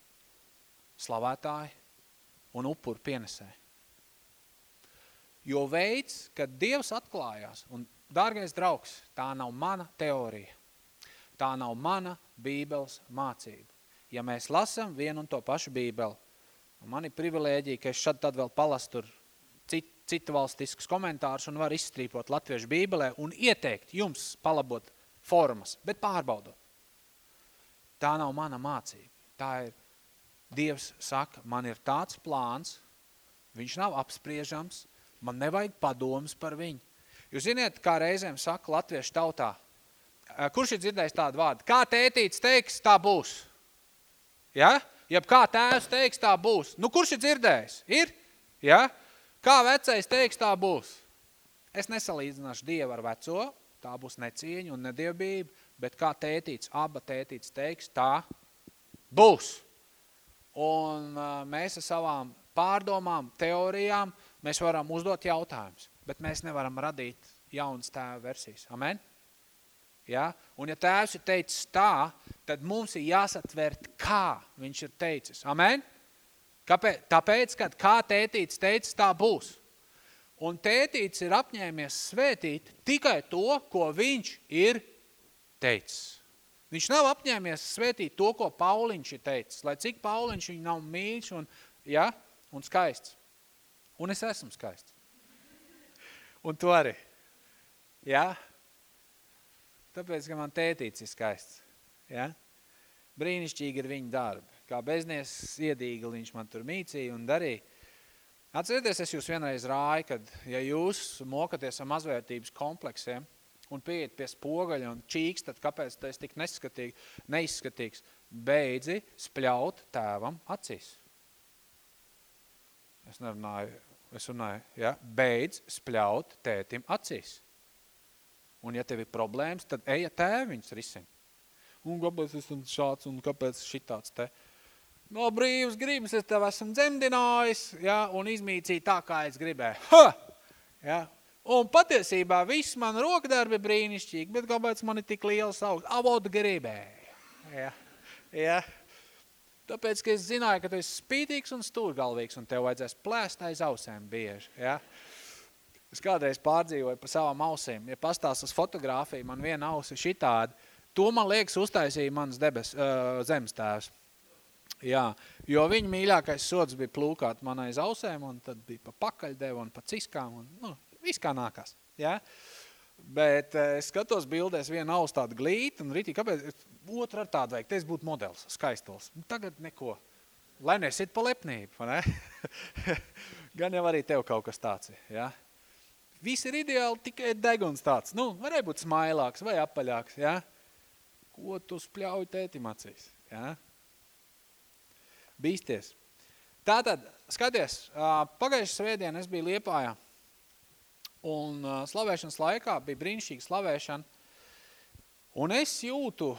slavētāju un upuru pienesēju. Jo veids, kad Dievs atklājās, un, dārgais draugs, tā nav mana teorija, tā nav mana bībeles mācība. Ja mēs lasam vienu un to pašu bībeli, Un man ir privilēģija, ka es šad tad vēl palastu tur cit, citu valstiskus komentārus un var izstrīpot latviešu bībelē un ieteikt jums palabot formas, bet pārbaudot. Tā nav mana mācība. Tā ir, Dievs saka, man ir tāds plāns, viņš nav apspriežams, man nevajag padomas par viņu. Jūs ziniet, kā reizēm saka latviešu tautā, kurš ir dzirdējis tādu vārdu? Kā tētīts teiks, tā būs. Ja? jeb kā tēvs teiks, tā būs. Nu, kurš ir dzirdējis? Ir? Ja? Kā vecais teiks, tā būs. Es nesalīdzināšu Dievu ar veco, tā būs necieņa un nedievbība, bet kā tētīts, aba tētīts teiks, tā būs. Un uh, mēs ar savām pārdomām, teorijām, mēs varam uzdot jautājumus, bet mēs nevaram radīt jaunas tēva versijas. Amen? Ja? Un ja tēvs ir teicis tā, tad mums ir jāsatvērt, kā viņš ir teicis. Amen? Kāpēc? Tāpēc, kad kā tētīts teicis, tā būs. Un tētīts ir apņēmies svētīt tikai to, ko viņš ir teicis. Viņš nav apņēmies svētīt to, ko Pauliņš ir teicis, lai cik Pauliņš viņu nav mīļš un, ja, un skaists. Un es esmu skaists. Un tu arī. Ja? Tāpēc, ka man tētīts ir skaists. Ja? Brīnišķīgi ir viņa darbi. Kā beznies iedīga viņš man tur mīcīja un darīja. Atcerieties, es jūs vienreiz rāju, kad ja jūs mokaties ar mazvērtības kompleksiem un pieiet pie spogaļa un čīkstat, kāpēc tu esi tik neskatīgi, neizskatīgs, beidzi spļaut tēvam acīs. Es nerunāju, es runāju, ja, beidz spļaut tētim acīs. Un ja tev ir problēmas, tad eja tēviņus risin. Un kāpēc es esmu šāds un kāpēc šitāds te? No brīvas gribas es tev esmu dzemdinājis, ja, un izmīcīju tā, kā es gribēju. Ha! Ja. Un patiesībā viss man rokdarbi brīnišķīgi, bet kāpēc man ir tik liels augsts? Avot gribēju. Ja. Ja. Tāpēc, ka es zināju, ka tu esi spītīgs un stūrgalvīgs, un tev vajadzēs plēst aiz ausēm bieži. Ja. Es kādreiz pārdzīvoju pa savām ausīm. Ja pastāst uz fotogrāfiju, man viena ausi šitādi. To, man liekas, uztaisīja mans debes, uh, zemes tēvs. Jā, jo viņa mīļākais sods bija plūkāt man aiz ausēm, un tad bija pa pakaļdevu un pa ciskām, un nu, viss kā nākās. Jā. Bet eh, es skatos bildēs viena aus tāda glīta, un rītī, kāpēc? Otra ar tādu vajag, te es būtu modelis, skaistols. Nu, tagad neko. Lai nesit pa lepnību, ne? [LAUGHS] Gan jau arī tev kaut kas tāds ir, jā. Viss ir ideāli, tikai deguns tāds. Nu, varēja būt smailāks vai apaļāks, jā. Ko tu spļauj tētim acīs, jā bīsties. Tātad, skaties, pagājušas svētdien es biju Liepājā, un slavēšanas laikā bija brīnišķīga slavēšana, un es jūtu,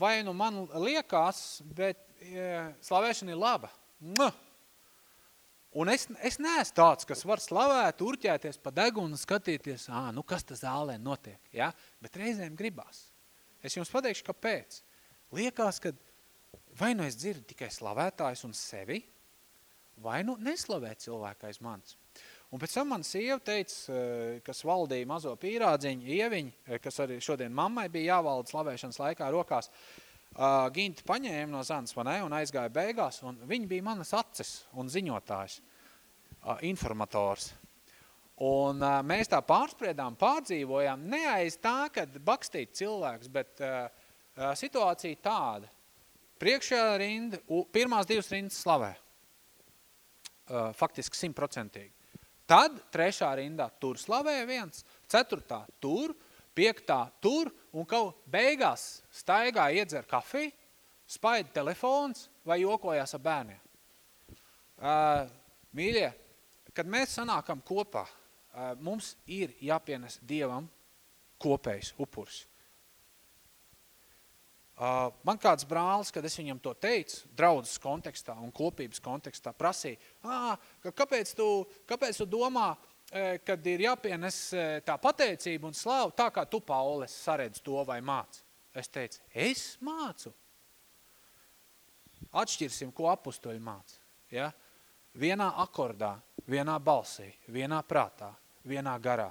vai nu man liekas, bet slavēšana ir laba. Un es, es neesmu tāds, kas var slavēt, urķēties pa degunu un skatīties, ā, nu kas tas zālē notiek, ja? bet reizēm gribās. Es jums pateikšu, kāpēc. Liekas, ka vai nu es dzirdu tikai slavētājs un sevi, vai nu neslavē cilvēku aiz manis. Un pēc tam man sieva teica, eh, kas valdīja mazo pīrādziņu, ieviņu, eh, kas arī šodien mammai bija jāvalda slavēšanas laikā rokās, uh, Ginti paņēma no Zanas, vai ne, un aizgāja beigās, un viņi bija manas acis un ziņotājs, uh, informators. Un uh, mēs tā pārspriedām, pārdzīvojām, neaiz tā, kad bakstīt cilvēks, bet uh, uh, situācija tāda – Priekšējā rinda, pirmās divas rindas slavē. Faktiski simtprocentīgi. Tad trešā rindā tur slavē viens, ceturtā tur, piektā tur, un kaut beigās staigā iedzer kafiju, spaida telefons vai jokojās ar bērniem. Uh, mīļie, kad mēs sanākam kopā, uh, mums ir jāpienes Dievam kopējs upurs. Uh, man kāds brālis, kad es viņam to teicu, draudzes kontekstā un kopības kontekstā, prasīja, ka kāpēc, tu, kāpēc tu domā, kad ir jāpienes tā pateicība un slāva, tā kā tu, Paules, saredz to vai māc? Es teicu, es mācu. Atšķirsim, ko apustoļi māc. Ja? Vienā akordā, vienā balsī, vienā prātā, vienā garā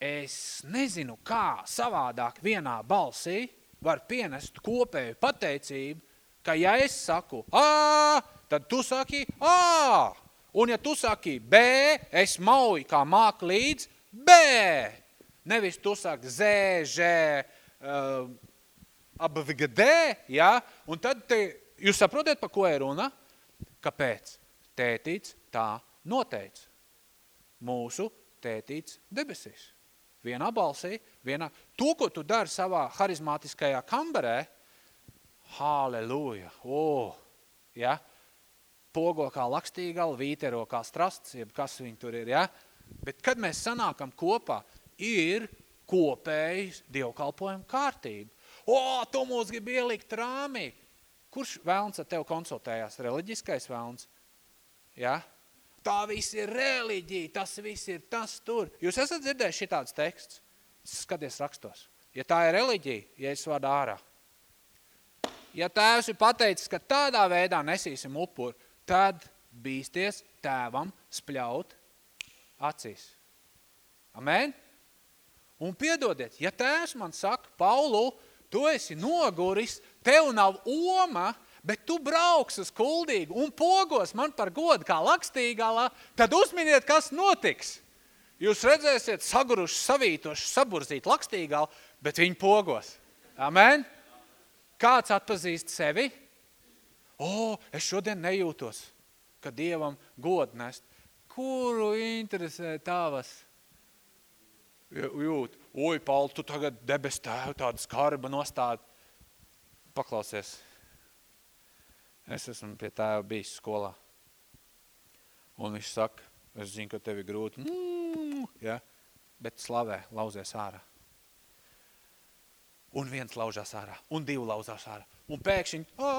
es nezinu, kā savādāk vienā balsī var pienest kopēju pateicību, ka ja es saku ā, tad tu saki ā, un ja tu saki b, es mauju kā māk līdz b, nevis tu saki z, ž, uh, abvgd, ja, un tad te, jūs saprotiet, pa ko ir runa? Kāpēc? Tētīts tā noteica. Mūsu tētīts debesīs vienā balsī, vienā. To, ko tu dari savā harizmātiskajā kambarē, halleluja, oh, ja, pogo kā lakstīgala, vītero kā strasts, jeb kas viņi tur ir, ja, bet kad mēs sanākam kopā, ir kopējs dievkalpojuma kārtība. O, tu mūs grib ielikt rāmī. Kurš vēlns ar tev konsultējās? Reliģiskais vēlns? Ja? Tā viss ir reliģija, tas viss ir tas tur. Jūs esat dzirdējuši šitāds teksts? Skaties rakstos. Ja tā ir reliģija, ja es vadu ārā. Ja tēvs ir pateicis, ka tādā veidā nesīsim upuru, tad bīsties tēvam spļaut acīs. Amen? Un piedodiet, ja tēvs man saka, Paulu, tu esi noguris, tev nav oma, bet tu brauks uz kuldīgu un pogos man par godu kā lakstīgālā, tad uzminiet, kas notiks. Jūs redzēsiet saguruši, savītoši, saburzīt lakstīgālu, bet viņi pogos. Amen? Kāds atpazīst sevi? O, es šodien nejūtos, ka Dievam god nest. Kuru interesē tavas jūt? Oi, Paul, tu tagad debes tēvu tādu skarba nostādi. Paklausies. Es esmu pie tēva bijis skolā. Un viņš saka, es zinu, ka tev ir grūti. Mm, ja? Bet slavē, lauzies ārā. Un viens laužās ārā, un divi lauzās ārā. Un pēkšņi, o,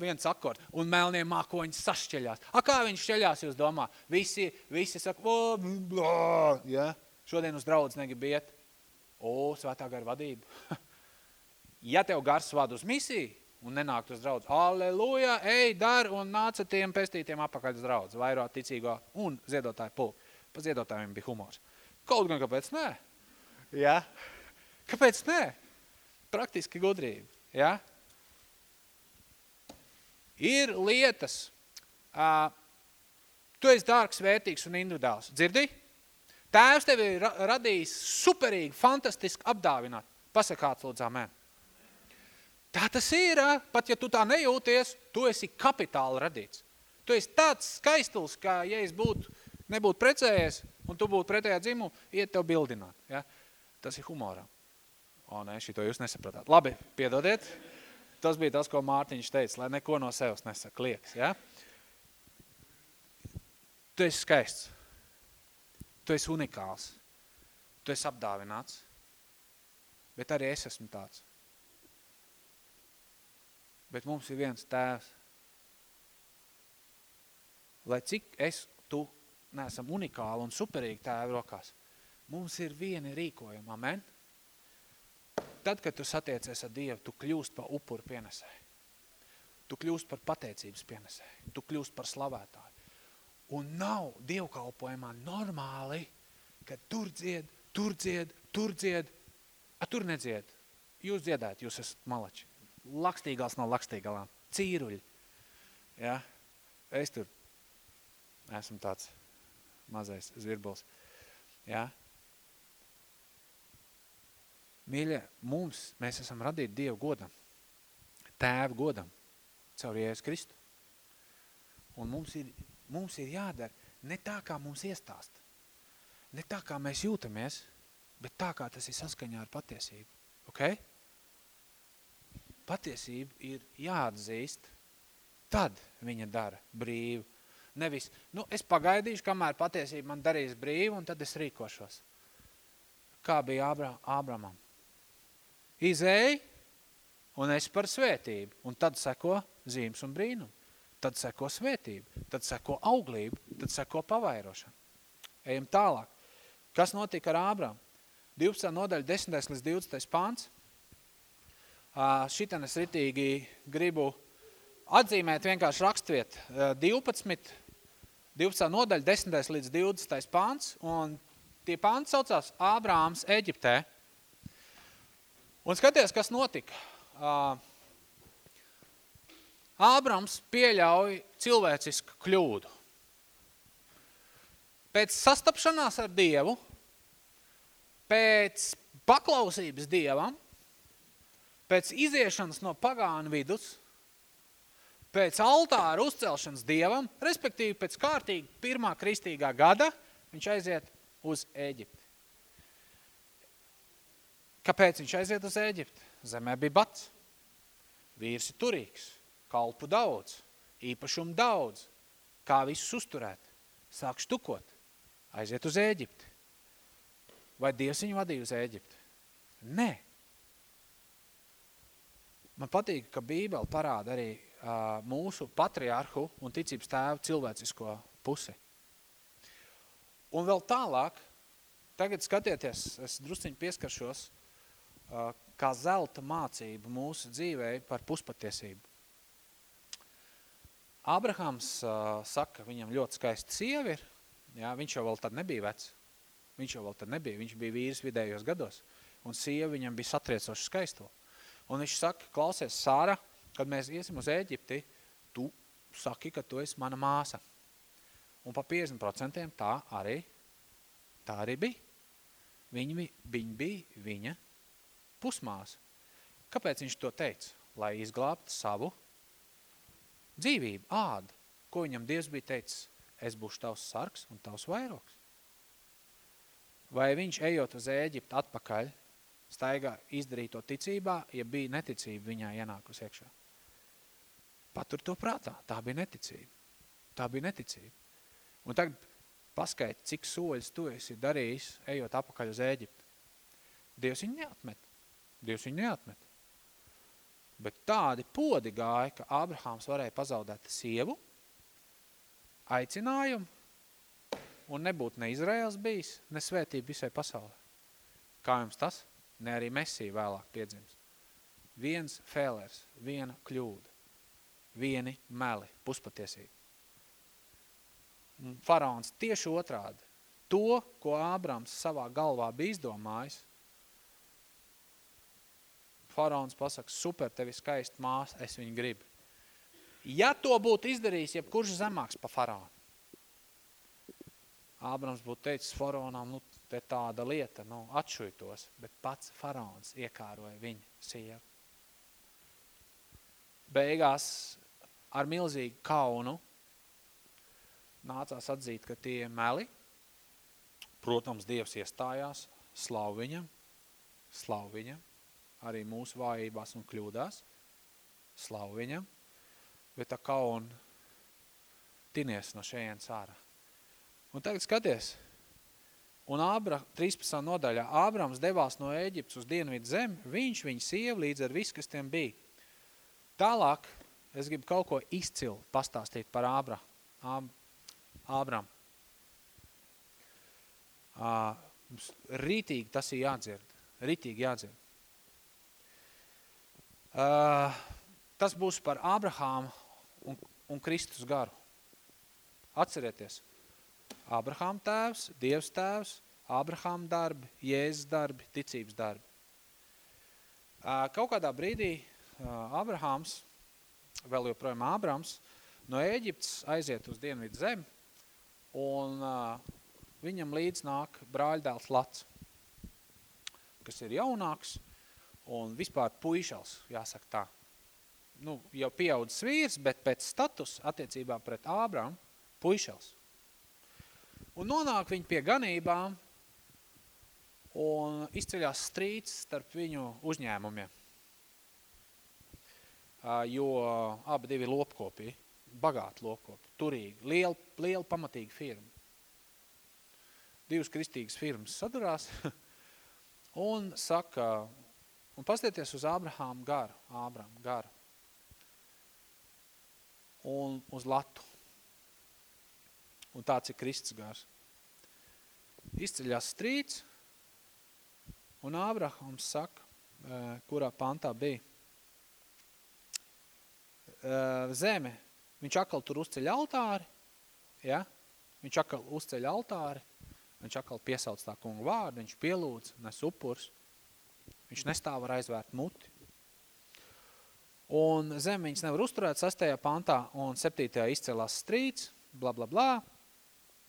viens akord, un melnie mākoņi sašķeļās. A, kā viņš šķeļās, jūs domā? Visi, visi saka, o, blā, ja? Šodien uz draudz negrib iet. O, svētā gara vadība. [LAUGHS] ja tev gars vada uz misiju, un nenākt uz draudz, aleluja, ej, dar, un nāca tiem pestītiem apakaļ uz draudz, vairāk ticīgo un ziedotāju pulku. Pa ziedotājiem bija humors. Kaut gan, kāpēc nē? Ja? Kāpēc nē? Praktiski gudrība. Ja? Ir lietas, uh, tu esi dārgs, vērtīgs un individuāls. Dzirdi? Tēvs tevi ir radījis superīgi, fantastiski apdāvināt. Pasakāts lūdzu, amen. Tā tas ir, pat ja tu tā nejūties, tu esi kapitāli radīts. Tu esi tāds skaistuls, kā ja es būtu, nebūtu precējies, un tu būtu pretējā dzimumu, iet tev bildināt. Ja? Tas ir humorā. O, nē, šito jūs nesapratāt. Labi, piedodiet. Tas bija tas, ko Mārtiņš teica, lai neko no sevis nesaka liekas. Ja? Tu esi skaists. Tu esi unikāls. Tu esi apdāvināts. Bet arī es esmu tāds. Bet mums ir viens tēvs. Lai cik es, tu neesam unikāli un superīgi tēvi rokās, mums ir vieni rīkojumi. Amen? Tad, kad tu satiecies ar Dievu, tu kļūst par upuru pienesēju. Tu kļūst par pateicības pienesēju. Tu kļūst par slavētāju. Un nav dievkalpojumā normāli, ka tur dzied, tur dzied, tur dzied, a tur nedzied. Jūs dziedāt, jūs esat malači. Lakstīgās no lakstīgalām. Cīruļi. Ja? Es tur esmu tāds mazais zvirbuls. Ja? Mīļie, mums, mēs esam radīti Dievu godam, tēvu godam, caur Jēzus Kristu. Un mums ir, mums ir jādara ne tā, kā mums iestāst, ne tā, kā mēs jūtamies, bet tā, kā tas ir saskaņā ar patiesību. Okay? Patiesība ir jāatzīst, tad viņa dara brīvu. Nevis, nu, es pagaidīšu, kamēr patiesība man darīs brīvu, un tad es rīkošos. Kā bija Ābra, Ābramam? Izēj, un es par svētību, un tad seko zīmes un brīnum. Tad seko svētība, tad seko auglība, tad seko pavairošana. Ejam tālāk. Kas notika ar Ābramu? 12. nodaļa, 10. līdz 20. pāns. Šitien es ritīgi gribu atzīmēt vienkārši rakstviet 12, 12. nodaļa, 10. līdz 20. pāns, un tie pāns saucās Ābrāms Eģiptē. Un skaties, kas notika. Ābrams pieļauj cilvēcisku kļūdu. Pēc sastapšanās ar Dievu, pēc paklausības Dievam, pēc iziešanas no pagānu vidus, pēc altāra uzcelšanas Dievam, respektīvi pēc kārtīgi pirmā kristīgā gada, viņš aiziet uz Ēģipti. Kāpēc viņš aiziet uz Ēģipti? Zemē bija bats. Vīrs ir turīgs, kalpu daudz, īpašumu daudz. Kā visus uzturēt? Sāk štukot. Aiziet uz Ēģipti. Vai Dievs viņu vadīja uz Ēģipti? Nē. Man patīk, ka Bībele parāda arī uh, mūsu patriarhu un ticības tēvu cilvēcisko pusi. Un vēl tālāk, tagad skatieties, es drusciņi pieskaršos kā zelta mācība mūsu dzīvē par puspatiesību. Abrahams uh, saka, viņam ļoti skaista sieva ir, jā, viņš jau vēl tad nebija vecs, viņš jau vēl tad nebija, viņš bija vīrs vidējos gados, un sieva viņam bija satriecoši skaisto. Un viņš saka, klausies, Sāra, kad mēs iesim uz Ēģipti, tu saki, ka tu esi mana māsa. Un pa 50% tā arī, tā arī bija. Viņa, viņa bija viņa pusmāsa. Kāpēc viņš to teica? Lai izglābtu savu dzīvību, ādu. Ko viņam Dievs bija teicis? Es būšu tavs sargs un tavs vairoks. Vai viņš, ejot uz Ēģiptu atpakaļ, staigā izdarīja to ticībā, ja bija neticība viņā ienākus iekšā? Patur to prātā. Tā bija neticība. Tā bija neticība. Un tagad paskaiti, cik soļus tu esi darījis, ejot apakaļ uz Ēģiptu. Dievs viņu neatmet. Dievs viņu neatmet. Bet tādi podi gāja, ka Abrahāms varēja pazaudēt sievu, aicinājumu, un nebūtu ne Izraels bijis, ne svētība visai pasaulē. Kā jums tas? Ne arī Mesija vēlāk piedzims. Viens fēlers, viena kļūda, vieni meli, puspatiesība. Faraons tieši otrādi. To, ko Ābrams savā galvā bija izdomājis, Faraons pasaka, super, tevi skaist māsa, es viņu gribu. Ja to būtu izdarījis, jebkurš zemāks pa faraonu, Ābrams būtu teicis faraonām, nu, te tāda lieta, nu, atšuitos, bet pats faraons iekāroja viņa sievu. Beigās ar milzīgu kaunu nācās atzīt, ka tie meli. Protams, Dievs iestājās, slav viņam, slav viņam, arī mūsu vājībās un kļūdās, slav viņam, bet tā kauna tinies no šejienes ārā. Un tagad skaties, un Ābra, 13. nodaļā, Ābrams devās no Ēģiptes uz dienvidu zemi, viņš, viņa sieva līdz ar visu, kas tiem bija. Tālāk es gribu kaut ko izcilu pastāstīt par Ābra, Āb, Ābram. Uh, rītīgi tas ir jādzird, rītīgi jādzird. Uh, tas būs par Ābrahāmu un, un Kristus garu. Atcerieties, Abrahām tēvs, Dievs tēvs, Abrahām darbi, Jēzus darbi, ticības darbi. Kaut kādā brīdī Abrahāms, vēl joprojām Abrams, no Ēģiptes aiziet uz dienvidu zemi, un viņam līdz nāk brāļdēls Lats, kas ir jaunāks un vispār puišals, jāsaka tā. Nu, jau pieaudzis vīrs, bet pēc status attiecībā pret Ābramu puišals. Un nonāk viņi pie ganībām un izceļās strīds starp viņu uzņēmumiem. Jo abi divi lopkopi, bagāti lopkopi, turīgi, liela, liela pamatīga firma. Divas kristīgas firmas sadurās [LAUGHS] un saka, un pastieties uz Abrahām garu, Ābram garu un uz Latu un tāds ir Kristus gars. Izceļās strīds, un Ābrahams saka, kurā pantā bija, zeme, viņš atkal tur uzceļ altāri, ja? viņš atkal uzceļ altāri, viņš atkal piesauc tā kungu vārdu, viņš pielūdz, nes upurs, viņš nestāv ar aizvērt muti. Un zem viņas nevar uzturēt 6. pantā un 7. izcelās strīds, bla, bla, bla,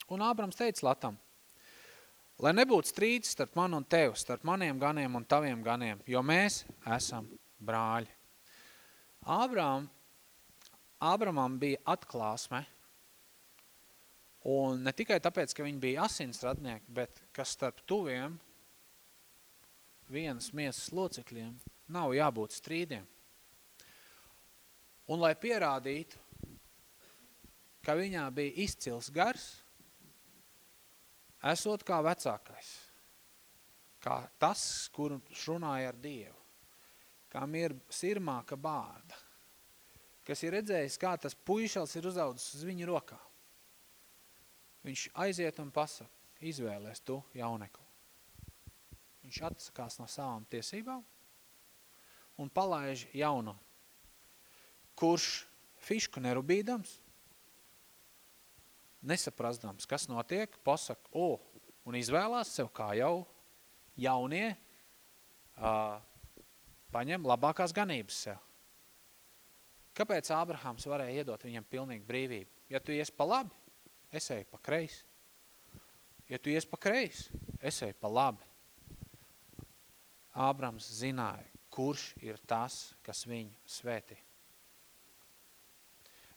Un Ābrams teica Latam, lai nebūtu strīds starp manu un tevi, starp maniem ganiem un taviem ganiem, jo mēs esam brāļi. Ābram, Ābramam bija atklāsme, un ne tikai tāpēc, ka viņi bija asins radnieki, bet kas starp tuviem vienas miesas locekļiem nav jābūt strīdiem. Un lai pierādītu, ka viņā bija izcils gars, esot kā vecākais, kā tas, kur runāja ar Dievu, kam ir sirmāka bārda, kas ir redzējis, kā tas puišals ir uzaudzis uz viņa rokā. Viņš aiziet un pasaka, izvēlēs tu jaunekli. Viņš atsakās no savām tiesībām un palaiž jaunu, kurš fišku nerubīdams – nesaprastams, kas notiek, pasaka, o, un izvēlās sev kā jau jaunie, uh, paņem labākās ganības sev. Kāpēc Ābrahams varēja iedot viņam pilnīgi brīvību? Ja tu ies pa labi, es eju pa kreisi. Ja tu ies pa kreisi, es eju pa labi. Ābrams zināja, kurš ir tas, kas viņu svētī.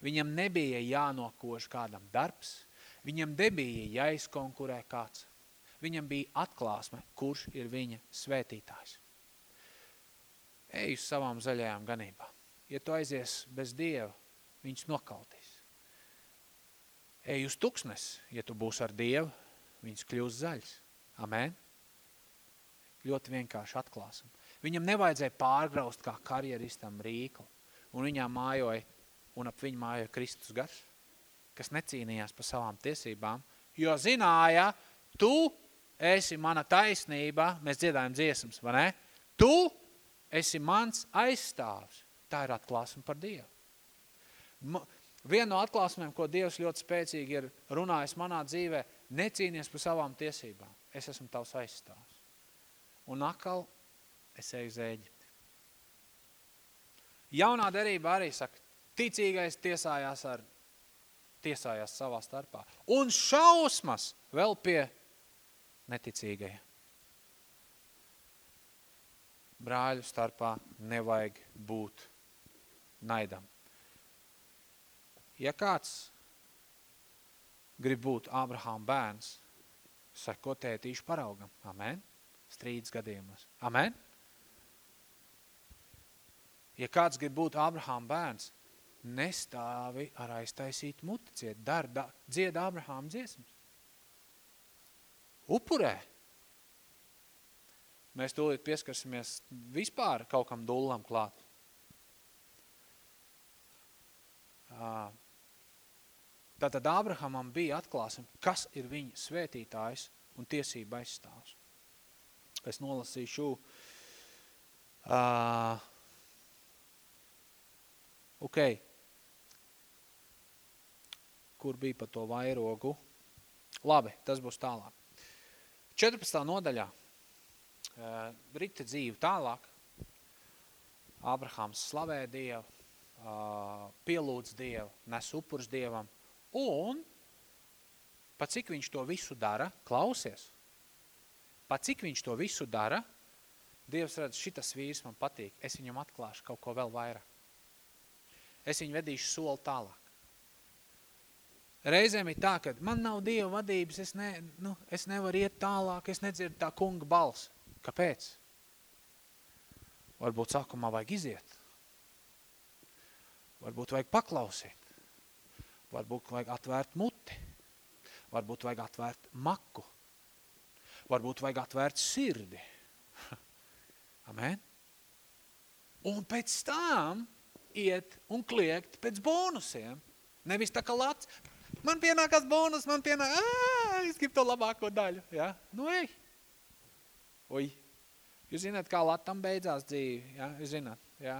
Viņam nebija jānokož kādam darbs, viņam nebija jāizkonkurē kāds. Viņam bija atklāsme, kurš ir viņa svētītājs. Ej uz savām zaļajām ganībām. Ja tu aizies bez Dieva, viņš nokautīs. Ej uz tuksnes, ja tu būsi ar Dievu, viņš kļūs zaļs. Amen. Ļoti vienkārši atklāsam. Viņam nevajadzēja pārgraust kā karjeristam rīklu. Un viņā mājoja, un ap viņu mājoja Kristus gars, kas necīnījās par savām tiesībām, jo zināja, tu esi mana taisnība, mēs dziedājam dziesmas, vai ne? Tu esi mans aizstāvs. Tā ir atklāsme par Dievu. Viena no atklāsmēm, ko Dievs ļoti spēcīgi ir runājis manā dzīvē, necīnies par savām tiesībām. Es esmu tavs aizstāvs. Un atkal es eju uz Ēģipti. Jaunā derība arī saka, ticīgais tiesājās ar tiesājās savā starpā. Un šausmas vēl pie neticīgajiem. Brāļu starpā nevajag būt naidam. Ja kāds grib būt Ābrahām bērns, sako tētīšu paraugam. Amen. Strīdus gadījumos. Amen. Ja kāds grib būt Ābrahām bērns, nestāvi ar aiztaisīt muti, ciet, dar, da, dzied Ābrahām dziesmas. Upurē. Mēs tūlīt pieskarsimies vispār kaut kam dullam klāt. Tātad Ābrahamam bija atklāsim, kas ir viņa svētītājs un tiesība aizstāvs. Es nolasīšu uh, ok, kur bija pa to vairogu. Labi, tas būs tālāk. 14. nodaļā uh, rita dzīve tālāk. Abrahams slavē Dievu, uh, pielūdz Dievu, nes upurs Dievam. Un, pa cik viņš to visu dara, klausies, pa cik viņš to visu dara, Dievs redz, šitas vīrs man patīk, es viņam atklāšu kaut ko vēl vairāk. Es viņu vedīšu soli tālāk. Reizēm ir tā, ka man nav Dieva vadības, es, ne, nu, es nevaru iet tālāk, es nedzirdu tā kunga balss. Kāpēc? Varbūt sākumā vajag iziet. Varbūt vajag paklausīt. Varbūt vajag atvērt muti. Varbūt vajag atvērt maku. Varbūt vajag atvērt sirdi. [LAUGHS] Amen. Un pēc tam iet un kliegt pēc bonusiem. Nevis tā kā lats, man pienākās bonus, man pienāk, ā, es gribu to labāko daļu. Ja? Nu, ej. Uj. Jūs zināt, kā latam beidzās dzīve. Ja? Jūs zināt, ja?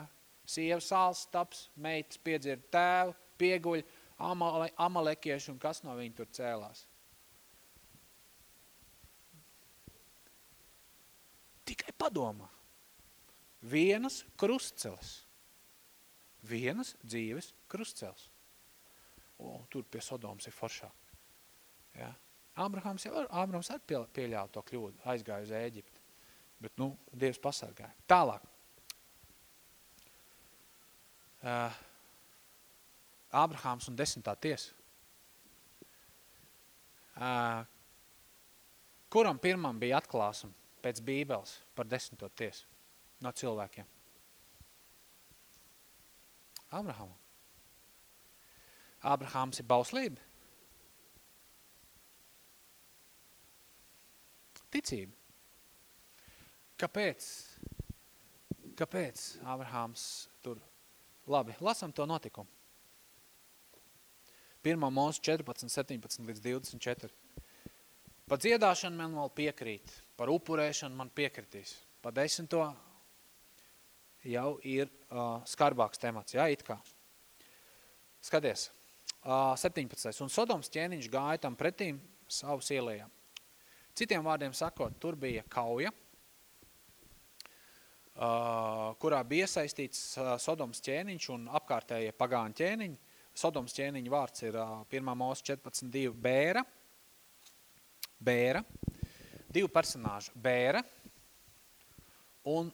Sieva sāls taps, meitas piedzird tēvu, pieguļ, amale, amalekieši un kas no viņa tur cēlās. Tikai padomā. Vienas krustceles. Vienas dzīves krustceles. O, tur pie Sodomas ir foršāk. Ja? Abrahams jau Abrahams arī pieļāva to kļūdu, aizgāja uz Ēģipti. Bet, nu, Dievs pasargāja. Tālāk. Uh, Abrahams un desmitā tiesa. Uh, kuram pirmam bija atklāsuma pēc bībeles par desmito tiesu no cilvēkiem? Abrahamam. Abrahams ir bauslība. Ticība. Kāpēc? Kāpēc Abrahams tur? Labi, lasam to notikumu. 1. mūsu 14, 17 līdz 24. Pa dziedāšanu man vēl piekrīt, par upurēšanu man piekritīs. Pa desmito jau ir uh, skarbāks temats, jā, it kā. Skaties, 17. Un Sodoms ķēniņš gāja tam pretīm savus ielējām. Citiem vārdiem sakot, tur bija kauja. kurā bija iesaistīts Sodoms ķēniņš un apkārtējie pagāņu ķēniņi. Sodoms ķēniņa vārds ir uh, 1. mūsu 14.2 bēra. Bēra. Divu personāžu. Bēra un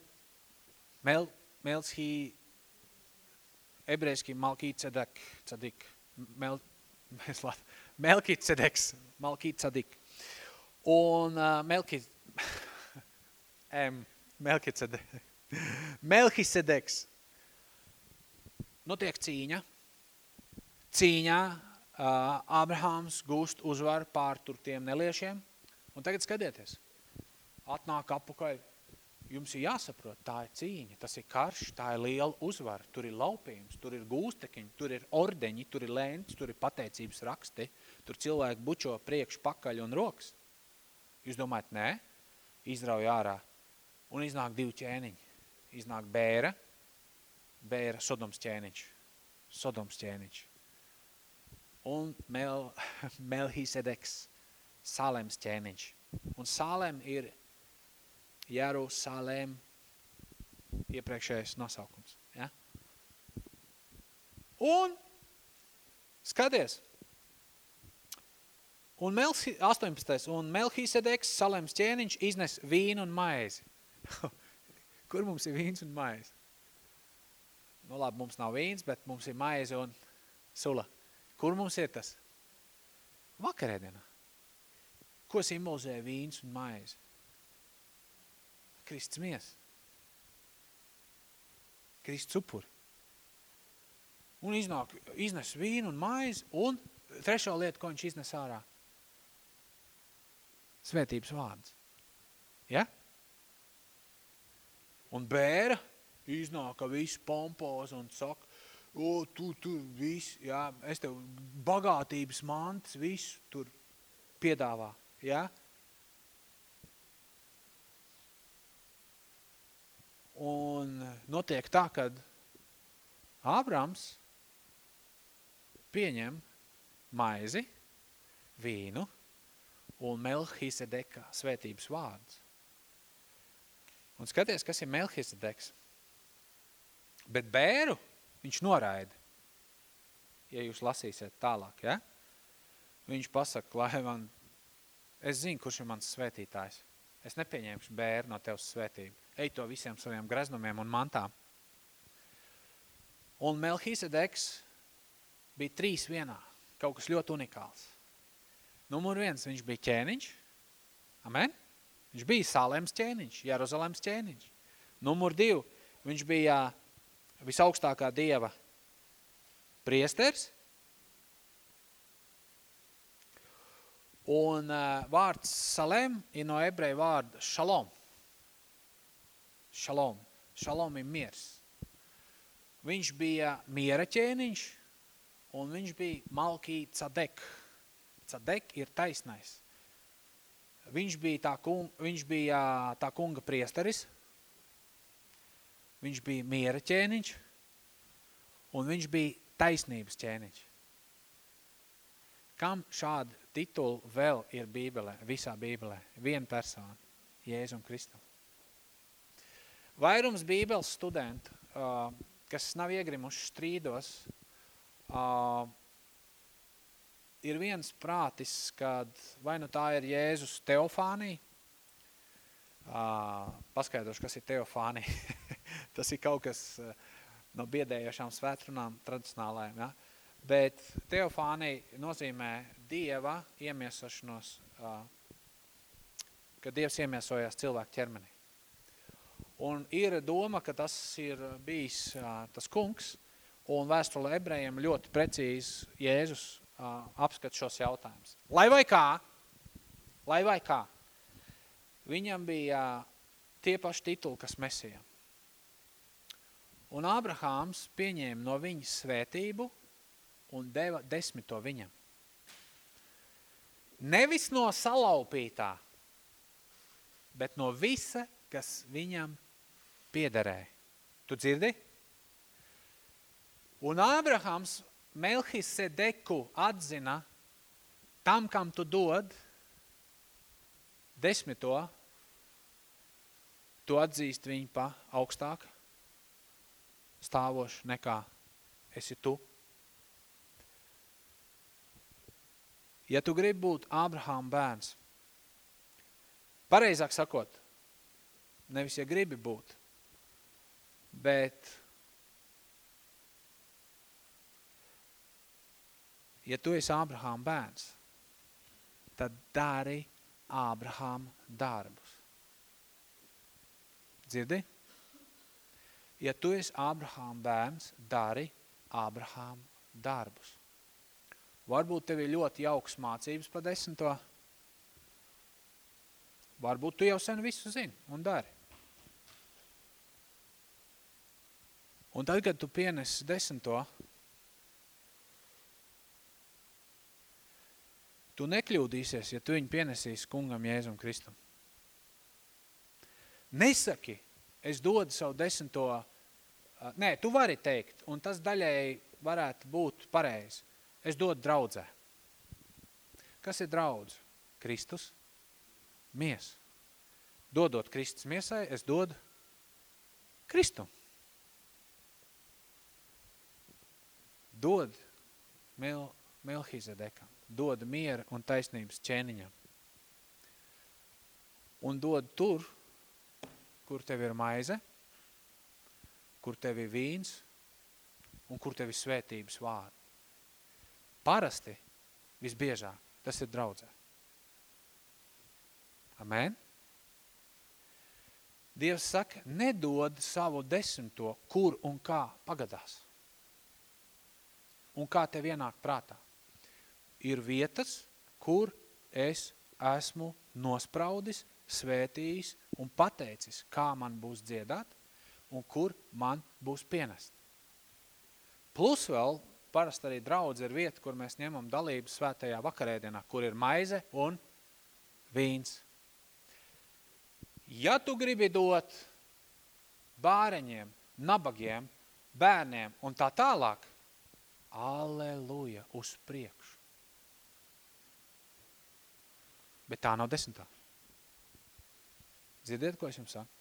Mel, Melshī, ebrejiski Malkī Cedek, Cedik, Mel, [LAUGHS] Melkī Cedeks, Malkī Cedik. Un uh, Melkī, [LAUGHS] em, Melkicedeks. [LAUGHS] Melhisedeks. Notiek cīņa. Cīņā uh, Abrahāms gūst uzvaru pār tur tiem neliešiem. Un tagad skatieties. Atnāk apakaļ. Jums ir jāsaprot, tā ir cīņa, tas ir karš, tā ir liela uzvara. Tur ir laupījums, tur ir gūstekiņi, tur ir ordeņi, tur ir lēns, tur ir pateicības raksti. Tur cilvēki bučo priekš, pakaļ un rokas. Jūs domājat, nē? Izrauj ārā. Un iznāk divi ķēniņi iznāk bēra, bēra Sodoms ķēniņš, Sodoms ķēniņš. Un Mel, [LAUGHS] Melhisedeks, Salems ķēniņš. Un Salem ir Jerusalem iepriekšējais nosaukums. Ja? Un skaties, un Melhi, 18. Un Melhisedeks, Salems ķēniņš, iznes vīnu un maizi. [LAUGHS] Kur mums ir vīns un maize? Nu labi, mums nav vīns, bet mums ir maize un sula. Kur mums ir tas? Vakarēdienā. Ko simbolizē vīns un maize? Kristus mies. Kristus upuri. Un iznāk, iznes vīnu un maizi, un trešo lietu, ko viņš iznes ārā. Svētības vārds. Ja? Un bēra iznāk, ka viss pompos un saka, o, tu, tu, viss, jā, es tev bagātības mantas, visu tur piedāvā, jā. Un notiek tā, kad Ābrams pieņem maizi, vīnu un Melhisedeka svētības vārdus. Un skaties, kas ir Melchisedeks. Bet bēru viņš noraida. Ja jūs lasīsiet tālāk, ja? Viņš pasaka, lai man, es zinu, kurš ir mans svētītājs. Es nepieņemšu bēru no tevs svētību. Ej to visiem saviem greznumiem un mantām. Un Melchisedeks bija trīs vienā. Kaut kas ļoti unikāls. Numur viens, viņš bija ķēniņš. Amen? Viņš bija Salems ķēniņš, Jeruzalems ķēniņš. Numur divi, viņš bija visaugstākā dieva priesters. Un uh, vārds Salem ir no ebreju vārda šalom. Šalom. Šalom ir miers. Viņš bija miera ķēniņš un viņš bija Malkī Cadek. Cadek ir taisnais. Viņš bija tā, kung, viņš bija tā kunga priesteris, viņš bija miera ķēniņš, un viņš bija taisnības ķēniņš. Kam šādu titulu vēl ir bībelē, visā bībelē? Viena persona, Jēzum Kristum. Vairums bībeles studentu, kas nav iegrimuši strīdos, ir viens prātis, kad vai nu tā ir Jēzus teofānija, uh, paskaidrošu, kas ir teofānija. [LAUGHS] Tas ir kaut kas uh, no biedējošām svētrunām tradicionālajām, ja? bet teofānija nozīmē Dieva iemiesošanos, uh, kad Dievs iemiesojās cilvēku ķermenī. Un ir doma, ka tas ir bijis tas kungs, un vēstule ebrejiem ļoti precīzi Jēzus apskat šos jautājumus. Lai vai kā, lai vai kā, viņam bija tie paši tituli, kas mesijam. Un Abrahāms pieņēma no viņa svētību un deva desmito viņam. Nevis no salaupītā, bet no visa, kas viņam piederēja. Tu dzirdi? Un Abrahams Melchisedeku atzina tam, kam tu dod desmito, tu atzīst viņu pa augstāk stāvošu nekā esi tu. Ja tu gribi būt Abrahām bērns, pareizāk sakot, nevis ja gribi būt, bet ja tu esi Ābrahām bērns, tad dari Ābrahām darbus. Dzirdi? Ja tu esi Ābrahām bērns, dari Ābrahām darbus. Varbūt tev ir ļoti jauks mācības pa desmito. Varbūt tu jau sen visu zini un dari. Un tad, kad tu pienesi desmito, Tu nekļūdīsies, ja tu viņu pienesīsi kungam Jēzum Kristum. Nesaki, es dodu savu desmito, nē, tu vari teikt, un tas daļēji varētu būt pareizi. Es dodu draudzē. Kas ir draudz? Kristus, mies. Dodot Kristus miesai, es dodu Kristum. Dod Mel, Melhizedekam dod miera un taisnības ķēniņam. Un dod tur, kur tev ir maize, kur tev ir vīns un kur tev ir svētības vārdi. Parasti, visbiežāk, tas ir draudzē. Amen? Dievs saka, nedod savu desmito, kur un kā pagadās. Un kā tev ienāk prātā ir vietas, kur es esmu nospraudis, svētījis un pateicis, kā man būs dziedāt un kur man būs pienest. Plus vēl, parasti arī draudz ir vieta, kur mēs ņemam dalību svētajā vakarēdienā, kur ir maize un vīns. Ja tu gribi dot bāreņiem, nabagiem, bērniem un tā tālāk, aleluja, uz priekšu. Bet tā nav desmitā. Dzirdiet, ko es jums saku?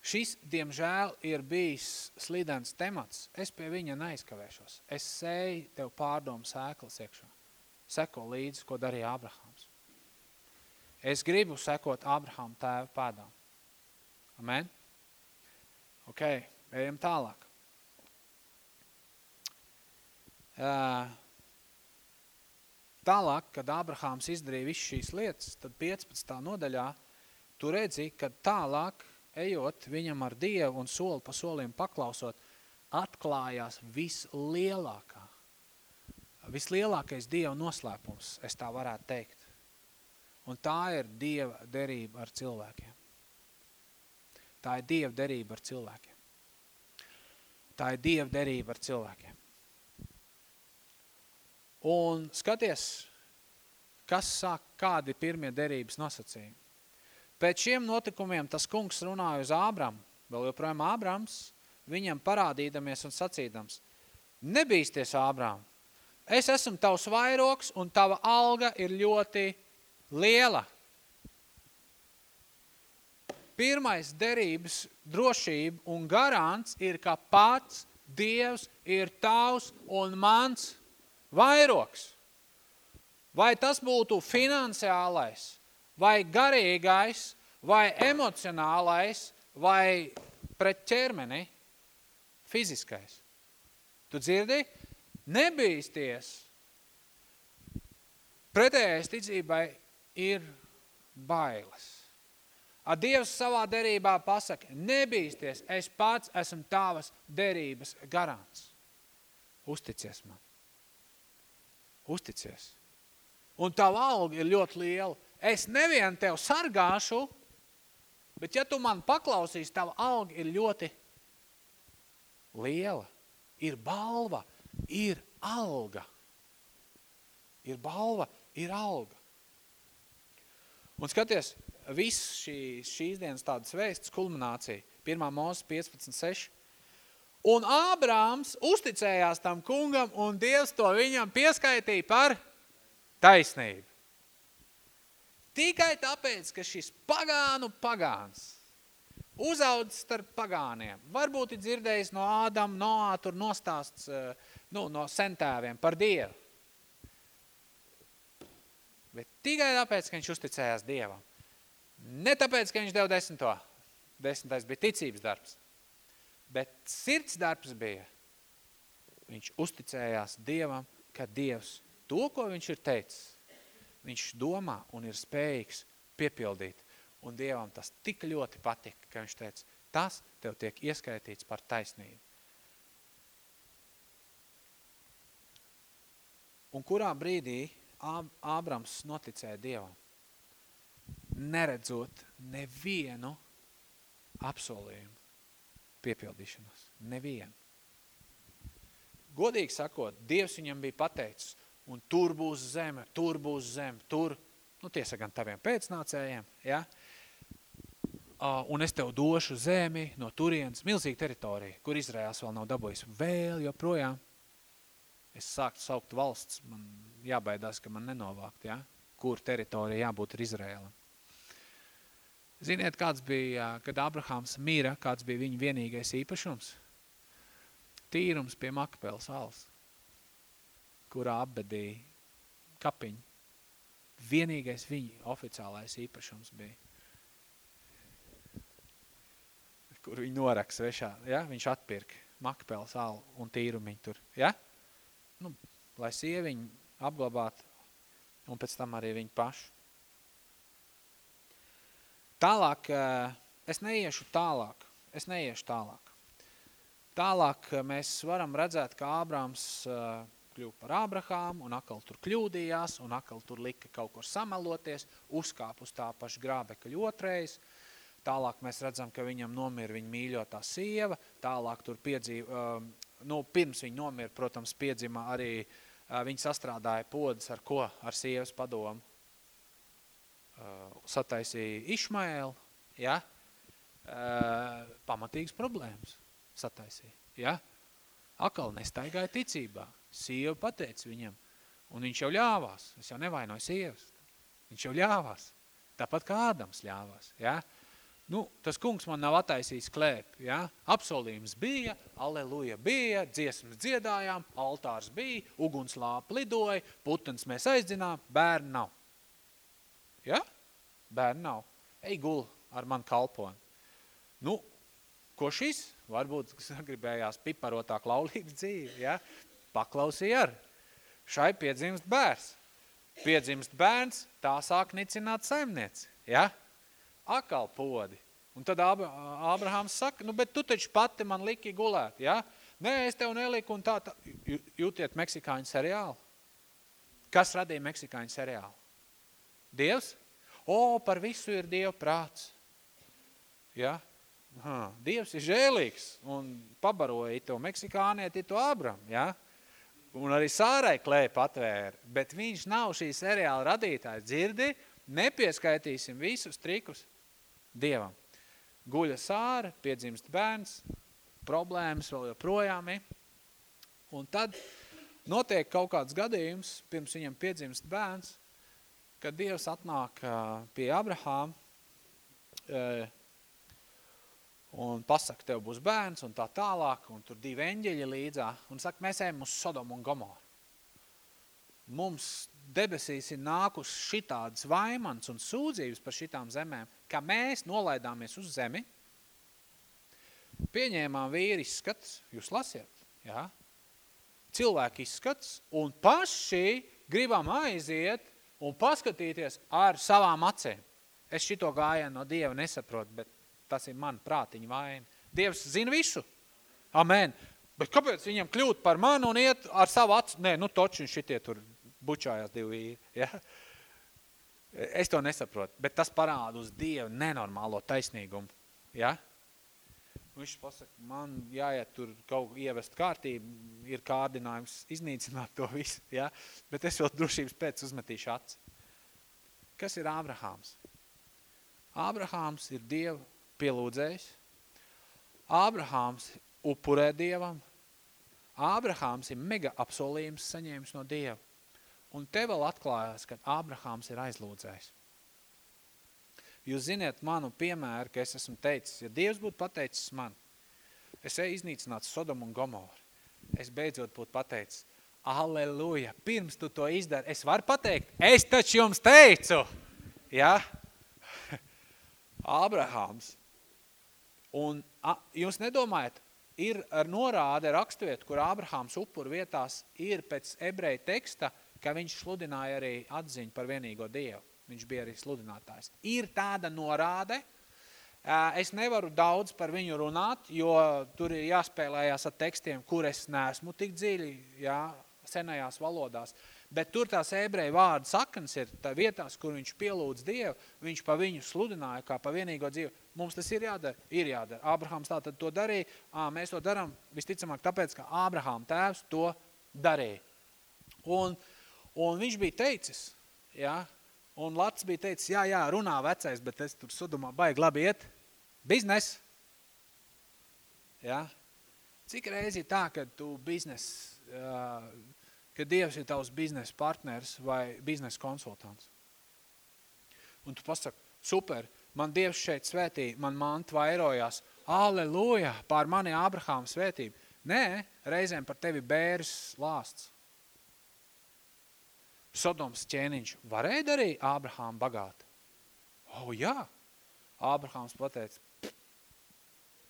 Šis, diemžēl, ir bijis slīdens temats. Es pie viņa neizkavēšos. Es sēju tev pārdomu sēklas iekšā. Seko līdzi, ko darīja Abrahams. Es gribu sekot Abraham tēva pēdām. Amen? Ok, ejam tālāk. Uh, Tālāk, kad Abrahāms izdarīja visu šīs lietas, tad 15. nodaļā tu redzi, ka tālāk, ejot viņam ar Dievu un soli pa solim paklausot, atklājās vislielākā, vislielākais Dieva noslēpums, es tā varētu teikt. Un tā ir Dieva derība ar cilvēkiem. Tā ir Dieva derība ar cilvēkiem. Tā ir Dieva derība ar cilvēkiem. Un skaties, kas sāk, kādi pirmie derības nosacījumi. Pēc šiem notikumiem tas kungs runāja uz Ābramu, vēl joprojām Ābrams, viņam parādīdamies un sacīdams, nebīsties Ābrām, es esmu tavs vairoks un tava alga ir ļoti liela. Pirmais derības drošība un garants ir, ka pats Dievs ir tavs un mans vairoks. Vai tas būtu finansiālais, vai garīgais, vai emocionālais, vai pret ķermeni fiziskais. Tu dzirdi? Nebīsties. Pretējais ticībai ir bailes. A Dievs savā derībā pasaka, nebīsties, es pats esmu tavas derības garants. Uzticies man. Uzticies. Un tava alga ir ļoti liela. Es nevien tev sargāšu, bet ja tu man paklausīsi, tava alga ir ļoti liela. Ir balva, ir alga. Ir balva, ir alga. Un skaties, viss šī, šīs dienas tādas vēstas kulminācija, 1. mūzes 15.6, Un Ābrāms uzticējās tam kungam, un Dievs to viņam pieskaitīja par taisnību. Tikai tāpēc, ka šis pagānu pagāns uzaudzis starp pagāniem. Varbūt ir dzirdējis no Ādama, Noā, tur nostāsts eh, nu, no sentēviem par Dievu. Bet tikai tāpēc, ka viņš uzticējās Dievam. Ne tāpēc, ka viņš deva desmito. Desmitais bija ticības darbs. Bet sirds darbs bija. Viņš uzticējās Dievam, ka Dievs to, ko viņš ir teicis, viņš domā un ir spējīgs piepildīt. Un Dievam tas tik ļoti patika, ka viņš teica, tas tev tiek ieskaitīts par taisnību. Un kurā brīdī Ābrams noticēja Dievam, neredzot nevienu apsolījumu piepildīšanos. Nevienu. Godīgi sakot, Dievs viņam bija pateicis, un tur būs zeme, tur būs zeme, tur, nu tiesa gan taviem pēcnācējiem, ja? Un es tev došu zemi no turienes, milzīga teritorija, kur Izraels vēl nav dabūjis. Vēl joprojām es sāktu saukt valsts, man jābaidās, ka man nenovākt, ja? kur teritorija jābūt ar Izraēlam. Ziniet, kāds bija, kad Abrahams mīra, kāds bija viņa vienīgais īpašums? Tīrums pie Makapēlas salas, kurā apbedīja kapiņu. Vienīgais viņa oficiālais īpašums bija. Kur viņi norak svešā, ja? viņš atpirka Makapēlas salu un tīrumiņu tur, ja? Nu, lai sieviņu apglabātu un pēc tam arī viņu pašu. Tālāk, eh, es neiešu tālāk, es neiešu tālāk. Tālāk eh, mēs varam redzēt, ka Ābrāms eh, kļuva par Ābrahāmu un akal tur kļūdījās un akal tur lika kaut kur sameloties, uzkāp uz tā paša grābekļa otrais. Tālāk mēs redzam, ka viņam nomira viņa mīļotā sieva, tālāk tur piedzīva, nu, pirms viņa nomira, protams, piedzima arī, viņa sastrādāja podas ar ko? Ar sievas padomu sataisīja Išmaēlu, ja, uh, pamatīgas problēmas sataisīja, ja. Akal nestaigāja ticībā, sieva pateica viņam, un viņš jau ļāvās, es jau nevainoju sievas, viņš jau ļāvās, tāpat kā Ādams ļāvās, ja. Nu, tas kungs man nav attaisījis klēpi, ja? apsolījums bija, aleluja bija, dziesmas dziedājām, altārs bija, ugunslāpa lidoja, putens mēs aizdzinām, bērni nav. Ja? Bērni nav. Ej gul ar man kalponi. Nu, ko šis? Varbūt gribējās piparotāk laulības dzīvi, ja? Paklausīja ar. Šai piedzimst bērs. Piedzimst bērns, tā sāk nicināt saimnieci, ja? Akal podi. Un tad Ābrahāms saka, nu, bet tu taču pati man liki gulēt, ja? Nē, es tev neliku un tā, tā. Jūtiet meksikāņu seriālu. Kas radīja meksikāņu seriālu? Dievs? O, par visu ir Dieva prāts. Ja? Ha, Dievs ir žēlīgs un pabaroja to meksikānieti, to Abram. Ja? Un arī Sārai klēja patvēra, bet viņš nav šī seriāla radītājs. Dzirdi, nepieskaitīsim visus trikus Dievam. Guļa Sāra, piedzimst bērns, problēmas vēl joprojām ir. Un tad notiek kaut kāds gadījums, pirms viņam piedzimst bērns, kad Dievs atnāk pie Abrahām un pasaka, tev būs bērns un tā tālāk, un tur divi eņģeļi līdzā, un saka, mēs ejam uz Sodomu un Gomoru. Mums debesīs ir nākus šitādas vaimans un sūdzības par šitām zemēm, ka mēs nolaidāmies uz zemi, pieņēmām vīri izskats, jūs lasiet, jā? cilvēki izskats, un paši gribam aiziet un paskatīties ar savām acīm. Es šito gājienu no Dieva nesaprotu, bet tas ir man prātiņa vaina. Dievs zina visu. Amen. Bet kāpēc viņam kļūt par mani un iet ar savu acu? Nē, nu toči šitie tur bučājās divi vīri. Ja? Es to nesaprotu, bet tas parāda uz Dievu nenormālo taisnīgumu. Ja? Viņš pasaka, man jāiet tur kaut ievest kārtību, ir kārdinājums iznīcināt to visu, ja? bet es vēl drošības pēc uzmetīšu aci. Kas ir Ābrahāms? Ābrahāms ir Dievu pielūdzējs. Ābrahāms upurē Dievam. Ābrahāms ir mega apsolījums saņēmis no Dieva. Un te vēl atklājās, ka Ābrahāms ir aizlūdzējs. Jūs ziniet manu piemēru, ka es esmu teicis, ja Dievs būtu pateicis man, es eju iznīcināt Sodomu un Gomoru. Es beidzot būtu pateicis, Aleluja, pirms tu to izdari, es varu pateikt, es taču jums teicu, ja? [LAUGHS] Abrahams. Un a, jūs nedomājat, ir ar norāde rakstviet, kur Abrahams upuru vietās ir pēc ebreja teksta, ka viņš sludināja arī atziņu par vienīgo Dievu. Viņš bija arī sludinātājs. Ir tāda norāde, es nevaru daudz par viņu runāt, jo tur ir jāspēlējās ar tekstiem, kur es neesmu tik dziļi, jā, senajās valodās. Bet tur tās ebreju vārdu sakans ir tā vietās, kur viņš pielūdz Dievu, viņš pa viņu sludināja kā pa vienīgo dzīvi. Mums tas ir jādara, ir jādara. Abrahams tātad to darīja, ā, mēs to daram visticamāk tāpēc, ka Abrahām tēvs to darīja. Un, un viņš bija teicis, ja, un Lats bija teicis, jā, jā, runā vecais, bet es tur sudumā baigi labi iet. Biznes. Ja? Cik reizi tā, ka tu biznes, uh, ka Dievs ir tavs biznesa partners vai biznesa konsultants. Un tu pasaki, super, man Dievs šeit svētī, man manta vairojās, aleluja, pār mani Abrahām svētību. Nē, reizēm par tevi bērs lāsts. Sodoms ķēniņš varēja darīt Ābrahām bagātu? O, oh, jā. Ābrahāms pateica,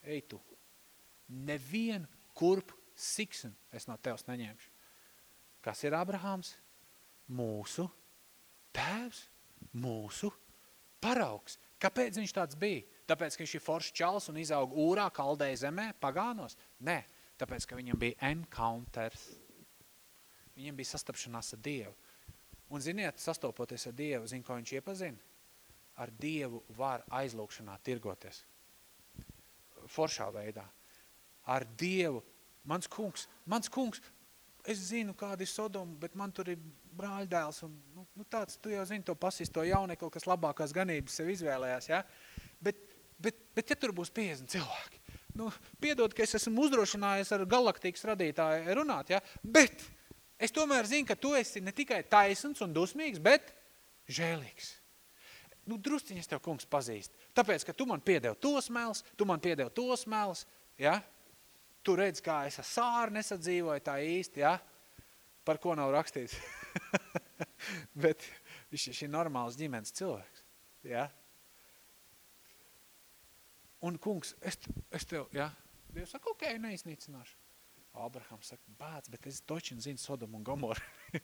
ej tu, nevienu kurp siksen es no tevs neņemšu. Kas ir Abrahāms? Mūsu tēvs, mūsu paraugs. Kāpēc viņš tāds bija? Tāpēc, ka viņš ir foršs čals un izaug ūrā, kaldēja zemē, pagānos? Nē, tāpēc, ka viņam bija encounters. Viņam bija sastapšanās ar Dievu. Un ziniet, sastopoties ar Dievu, zin, ko viņš iepazina? Ar Dievu var aizlūkšanā tirgoties. Foršā veidā. Ar Dievu. Mans kungs, mans kungs, es zinu, kāda ir Sodoma, bet man tur ir brāļdēls, un nu, nu tāds, tu jau zini to pasist, to jaunekli, kas labākās ganības sev izvēlējās, ja? Bet, bet, bet ja tur būs 50 cilvēki, nu, piedod, ka es esmu uzdrošinājies ar galaktīgas radītāju runāt, ja? Bet es tomēr zinu, ka tu esi ne tikai taisns un dusmīgs, bet žēlīgs. Nu, drusciņas tev, kungs, pazīst. Tāpēc, ka tu man piedev tos mēls, tu man piedev tos mēls, ja? tu redz, kā es ar sāru nesadzīvoju tā īsti, ja? par ko nav rakstīts. [LAUGHS] Bet viņš ir normāls ģimenes cilvēks. Ja? Un kungs, es, es tev, ja? Dievs saka, ok, neiznīcināšu. Abrahams saka, bāc, bet es točin zinu Sodomu un Gomoru. [LAUGHS]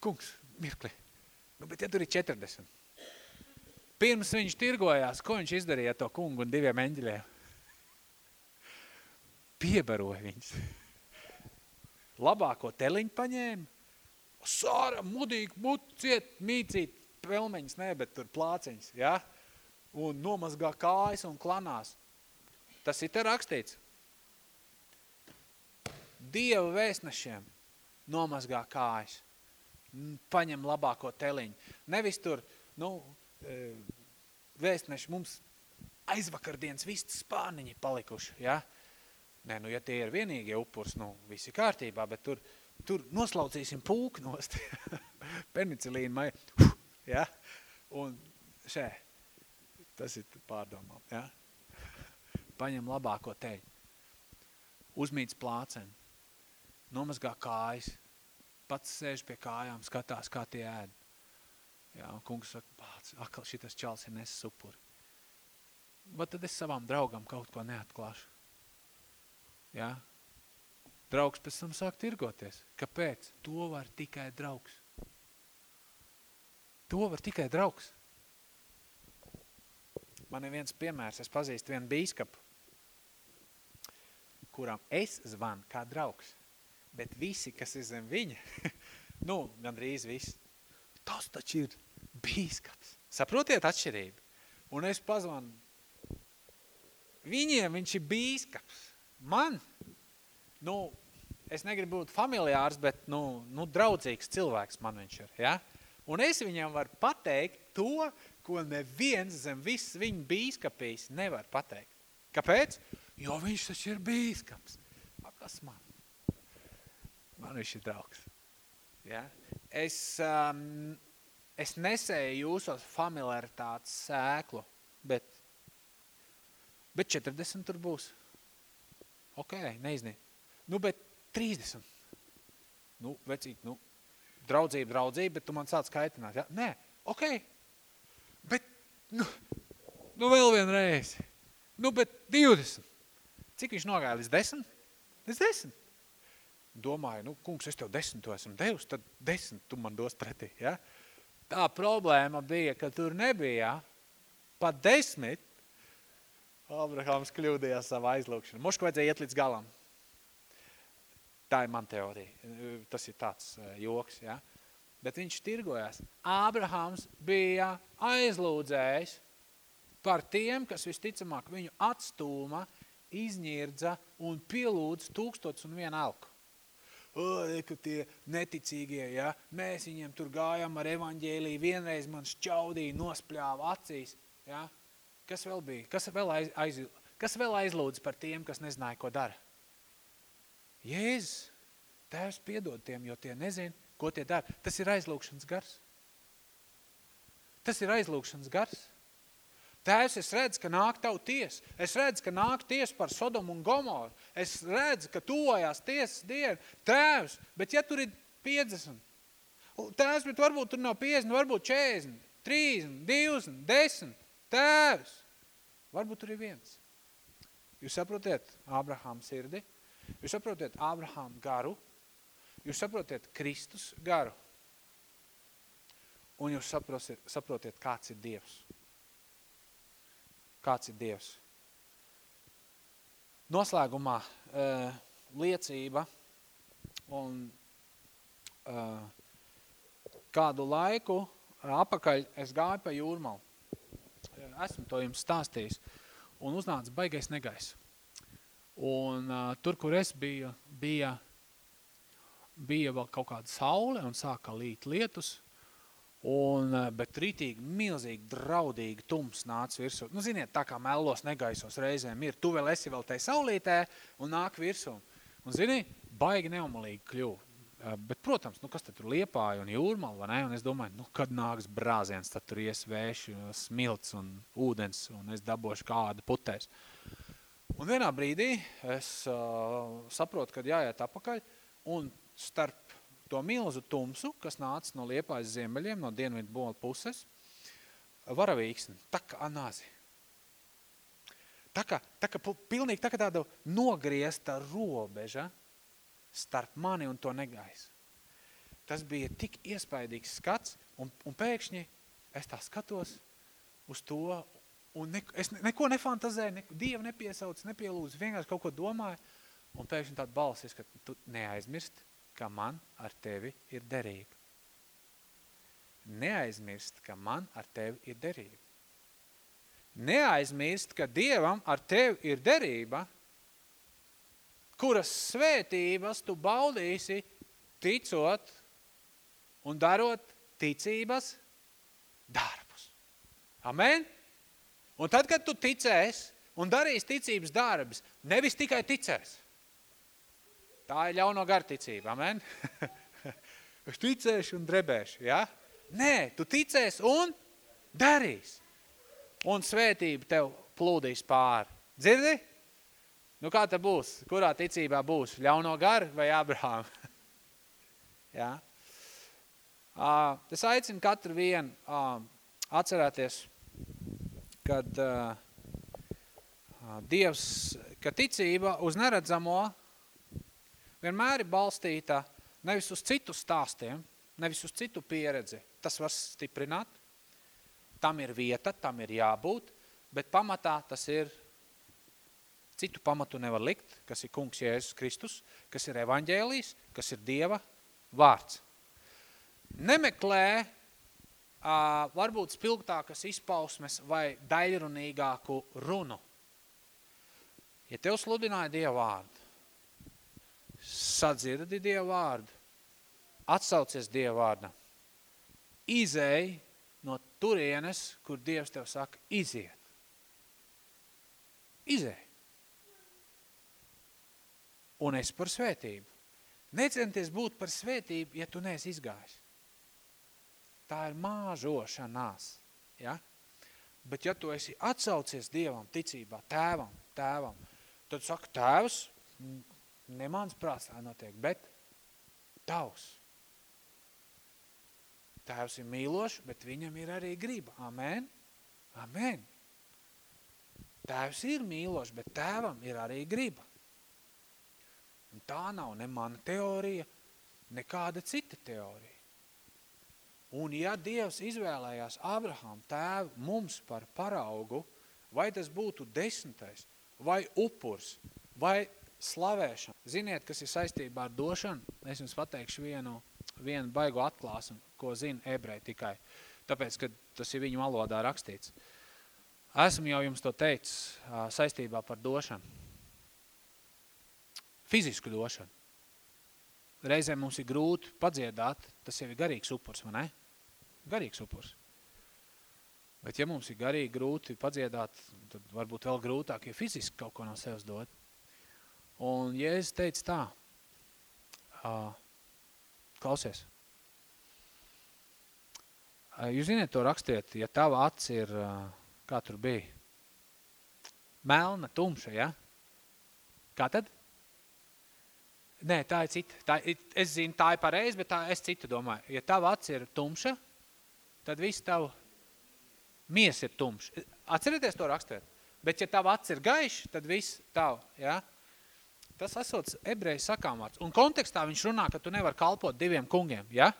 kungs, mirkli. Nu, bet ja tur ir 40. Pirms viņš tirgojās, ko viņš izdarīja to kungu un diviem eņģeļiem? [LAUGHS] piebaroja viņus. [LAUGHS] Labāko teliņu paņēma, sāra, mudīgi, muciet, mīcīt, pelmeņas, ne, bet tur plāciņas, ja? Un nomazgā kājas un klanās. Tas ir te rakstīts. Dieva vēstnešiem nomazgā kājas. Paņem labāko teliņu. Nevis tur, nu, e, vēstneši mums aizvakardienas vistas spārniņi palikuši, ja? Nē, nu, ja tie ir vienīgie upurs, nu, visi kārtībā, bet tur, tur noslaucīsim pūku nost. [LAUGHS] Penicilīnu mai, ja? Un šē, tas ir pārdomām, ja? [LAUGHS] Paņem labāko teļu. Uzmīts plāceni. Nomazgā kājas. Pats sēž pie kājām, skatās, kā tie ēd. Jā, un kungs saka, pāc, akal šitas čals ir nesis upuri. Bet tad es savām draugam kaut ko neatklāšu. Ja? Draugs pēc tam sāk tirgoties. Kāpēc? To var tikai draugs. To var tikai draugs. Man ir viens piemērs, es pazīstu vienu bīskapu, kuram es zvanu kā draugs, bet visi, kas ir zem viņa, [LAUGHS] nu, gandrīz visi, tas taču ir bīskaps. Saprotiet atšķirību? Un es pazvanu, viņiem viņš ir bīskaps. Man, nu, es negribu būt familiārs, bet, nu, nu draudzīgs cilvēks man viņš ir, ja? Un es viņam varu pateikt to, ko neviens zem viss viņa bīskapīs nevar pateikt. Kāpēc? Jo viņš taču ir bīskaps. Kas man? Man viņš ir draugs. Ja? Es, um, es nesēju jūsos familiaritātes sēklu, bet, bet 40 tur būs. Ok, neiznī. Nu, bet 30. Nu, vecīt, nu, draudzība, draudzība, bet tu man sāc kaitināt. Ja? Nē, ok. Bet, nu, nu vēl vienreiz. Nu, bet 20. Cik viņš nogāja līdz 10? Līdz 10. Domāju, nu, kungs, es tev 10 to esmu devis, tad 10 tu man dos pretī. Ja? Tā problēma bija, ka tur nebija pat 10. Abrahams kļūdījās savā aizlūkšanā. Mošku vajadzēja iet līdz galam. Tā ir man teorija. Tas ir tāds joks, ja? Bet viņš tirgojās. Ābrahams bija aizlūdzējis par tiem, kas visticamāk viņu atstūma, izņirdza un pielūdz tūkstots un vienu elku. Ka tie neticīgie, ja? mēs viņiem tur gājām ar evaņģēliju, vienreiz man šķaudīja, nospļāva acīs. Ja? Kas vēl bija? Kas vēl, aiz, aiz, kas vēl aizlūdz par tiem, kas nezināja, ko dara? Jēzus, Tēvs piedod tiem, jo tie nezin, ko tie dara. Tas ir aizlūkšanas gars. Tas ir aizlūkšanas gars. Tēvs, es redzu, ka nāk tavu ties. Es redzu, ka nāk ties par Sodomu un Gomoru. Es redzu, ka tuvojās tiesas diena. Tēvs, bet ja tur ir 50, tēvs, bet varbūt tur nav 50, varbūt 40, 30, 20, 10, tēvs, varbūt tur ir viens. Jūs saprotiet Ābrahām sirdi? Jūs saprotiet Ābrahām garu, jūs saprotiet Kristus garu, un jūs saprotiet, saprotiet kāds ir Dievs. Kāds ir Dievs. Noslēgumā uh, liecība un uh, kādu laiku apakaļ es gāju pa jūrmalu. Esmu to jums stāstījis. Un uznāca baigais negais. Un uh, tur, kur es biju, bija, bija vēl kaut kāda saule un sāka līt lietus. Un, uh, bet rītīgi, milzīgi, draudīgi tums nāca virsū. Nu, ziniet, tā kā mellos negaisos reizēm ir, tu vēl esi vēl tai saulītē un nāk virsū. Un, zini, baigi neumalīgi kļuva. Uh, bet, protams, nu, kas tur liepāja un jūrmala, vai ne? Un es domāju, nu, kad nāks brāziens, tad tur ies vēši, smilts un ūdens, un es dabošu kādu putēs. Un vienā brīdī es uh, saprotu, kad jāiet apakaļ, un starp to milzu tumsu, kas nāca no Liepājas ziemeļiem, no dienvidu bola puses, varavīksni. Tā kā, tā kā pilnīgi tā kā tāda nogriezta robeža starp mani un to negaisu. Tas bija tik iespaidīgs skats, un, un pēkšņi es tā skatos uz to, un ne, es neko nefantazēju, neko, Dievu nepiesaucu, nepielūdzu, vienkārši kaut ko domāju, un pēkšņi tāda balsis, ka tu neaizmirst, ka man ar tevi ir derība. Neaizmirst, ka man ar tevi ir derība. Neaizmirst, ka Dievam ar tevi ir derība, kuras svētības tu baudīsi ticot un darot ticības darbus. Amen? Un tad, kad tu ticēs un darīs ticības darbus, nevis tikai ticēs. Tā ir ļauno garticība, amen? [LAUGHS] es ticēšu un drebēšu, ja? Nē, tu ticēs un darīs. Un svētība tev plūdīs pāri. Dzirdi? Nu kā te būs? Kurā ticībā būs? Ļauno garu vai Abrahām? [LAUGHS] ja? Uh, es aicinu katru vienu uh, atcerēties kad uh, Dievs, ka ticība uz neredzamo vienmēr ir balstīta nevis uz citu stāstiem, nevis uz citu pieredzi. Tas var stiprināt, tam ir vieta, tam ir jābūt, bet pamatā tas ir, citu pamatu nevar likt, kas ir kungs Jēzus Kristus, kas ir evaņģēlijs, kas ir Dieva vārds. Nemeklē varbūt spilgtākas izpausmes vai daļrunīgāku runu. Ja tev sludināja Dieva vārdu, sadzirdi Dieva vārdu, atsaucies Dieva vārdam, izēj no turienes, kur Dievs tev saka, iziet. Izēj. Un es par svētību. Necenties būt par svētību, ja tu neesi izgājis. tā ir māžošanās. Ja? Bet ja tu esi atsaucies Dievam, ticībā, tēvam, tēvam, tad saka, tēvs, ne mans prāts tā notiek, bet tavs. Tēvs ir mīlošs, bet viņam ir arī griba. Amen? Amen. Tēvs ir mīlošs, bet tēvam ir arī griba. Un tā nav ne mana teorija, nekāda cita teorija. Un ja Dievs izvēlējās Abraham tēvu mums par paraugu, vai tas būtu desmitais, vai upurs, vai slavēšana. Ziniet, kas ir saistībā ar došanu? Es jums pateikšu vienu, vienu baigo atklāsmu, ko zina ebreji tikai. Tāpēc, ka tas ir viņu valodā rakstīts. Esmu jau jums to teicis saistībā par došanu. Fizisku došanu. Reizēm mums ir grūti padziedāt, tas jau ir garīgs upurs, vai ne? Garīgs upurs. Bet ja mums ir garīgi grūti padziedāt, tad varbūt vēl grūtāk, ja fiziski kaut ko no sevis dot. Un Jēzus teica tā, uh, klausies, uh, jūs ziniet to rakstiet, ja tava acs ir, uh, kā tur bija, melna, tumša, ja? Kā tad? Nē, tā ir cita. Tā, es zinu, tā ir pareizi, bet tā es citu domāju. Ja tava acs ir tumša, tad viss tavu mies ir tumšs. Atcerieties to rakstēt. Bet ja tava acs ir gaišs, tad viss tavu, ja? Tas esot ebreju sakām vārds. Un kontekstā viņš runā, ka tu nevar kalpot diviem kungiem, ja?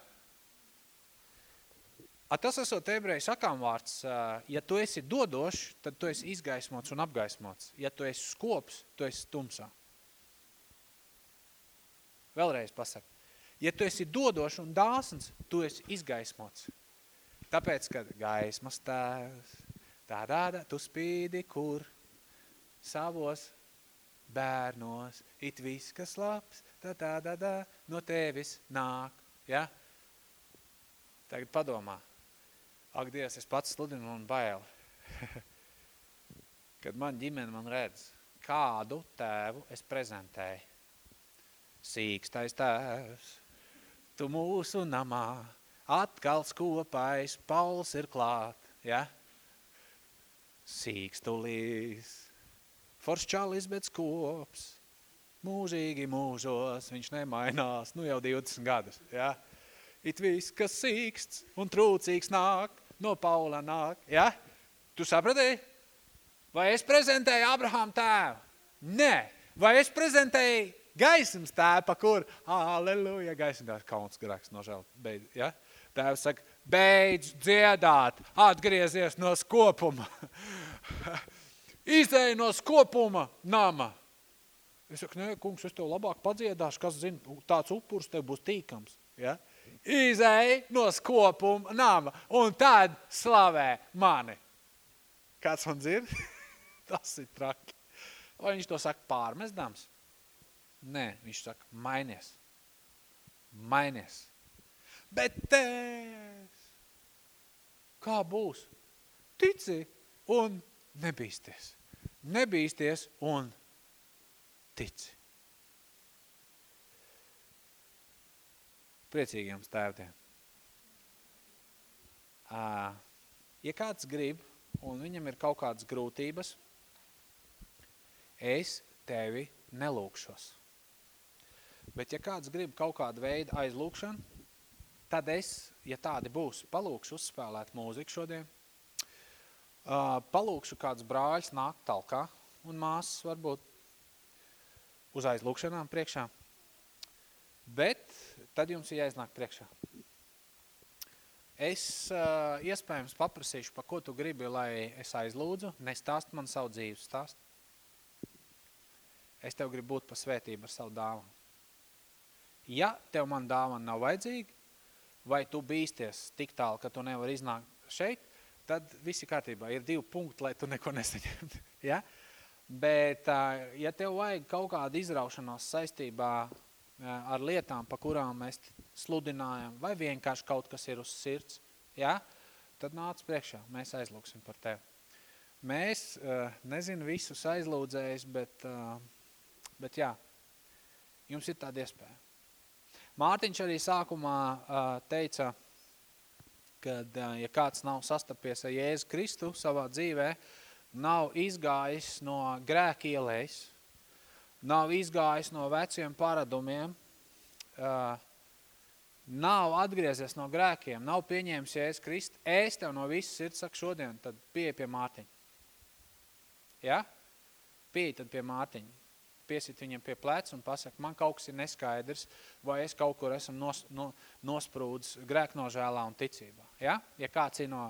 A, tas esot ebreju sakām vārds, ja tu esi dodošs, tad tu esi izgaismots un apgaismots. Ja tu esi skops, tu esi tumsā. Vēlreiz pasaka. Ja tu esi dodošs un dāsns, tu esi izgaismots. Tāpēc, kad gaismas tēvs, tā rāda, tu spīdi kur savos bērnos, it viss, kas labs, tā, tā, tā, tā, no tevis nāk, ja? Tagad padomā, ak, Dievs, es pats sludinu un bail. [LAUGHS] Kad man ģimene man redz, kādu tēvu es prezentēju. Sīkstais tēvs, tu mūsu namā, atkal skopais, Pauls ir klāt, ja? Sīkstulīs, Foršs čalis, bet skops. Mūžīgi mūžos, viņš nemainās, nu jau 20 gadus, ja? It viss, kas sīksts un trūcīgs nāk, no Paula nāk, ja? Tu sapratīji? Vai es prezentēju Abrahām tēvu? Nē. Vai es prezentēju gaismas tēpa, kur, aleluja, gaismas kauns grēks, nožēl, beidz, ja? Tēvs saka, beidz dziedāt, atgriezies no skopuma. [LAUGHS] izēja no skopuma nama. Es saku, nē, kungs, es tev labāk padziedāšu, kas zina, tāds upurs tev būs tīkams. Ja? Izēja no skopuma nama un tad slavē mani. Kāds man dzird? [LAUGHS] Tas ir traki. Vai viņš to saka pārmesdams? Nē, viņš saka, mainies. Mainies. Bet tēvs, kā būs? Tici un nebīsties nebīsties un tici. Priecīgiem tēvtiem. Ja kāds grib un viņam ir kaut kādas grūtības, es tevi nelūkšos. Bet ja kāds grib kaut kādu veidu aizlūkšanu, tad es, ja tādi būs, palūkšu uzspēlēt mūziku šodien – palūkšu kāds brāļs nāk talkā un māsas varbūt uz aizlūkšanām priekšā. Bet tad jums ir jāiznāk priekšā. Es uh, iespējams paprasīšu, pa ko tu gribi, lai es aizlūdzu, nestāst man savu dzīves stāst. Es tev gribu būt pa svētību ar savu dāvanu. Ja tev man dāvana nav vajadzīga, vai tu bīsties tik tālu, ka tu nevar iznākt šeit, tad viss ir kārtībā. Ir divi punkti, lai tu neko nesaņemtu. [LAUGHS] ja? Bet, ja tev vajag kaut kādu izraušanos saistībā ar lietām, pa kurām mēs sludinājam, vai vienkārši kaut kas ir uz sirds, ja? tad nāc priekšā, mēs aizlūksim par tevi. Mēs, nezinu visus aizlūdzējis, bet, bet jā, jums ir tāda iespēja. Mārtiņš arī sākumā teica, kad ja kāds nav sastapies ar Jēzu Kristu savā dzīvē, nav izgājis no grēka ielējas, nav izgājis no veciem paradumiem, nav atgriezies no grēkiem, nav pieņēmis Jēzus Kristu, es tev no visas sirds saku šodien, tad pieeja pie Mārtiņa. Ja? Pieeja tad pie Mārtiņa. Piesit viņam pie pleca un pasaka, man kaut kas ir neskaidrs, vai es kaut kur esmu nos, no, nosprūdis grēknožēlā un ticībā. Ja? ja kāds ir no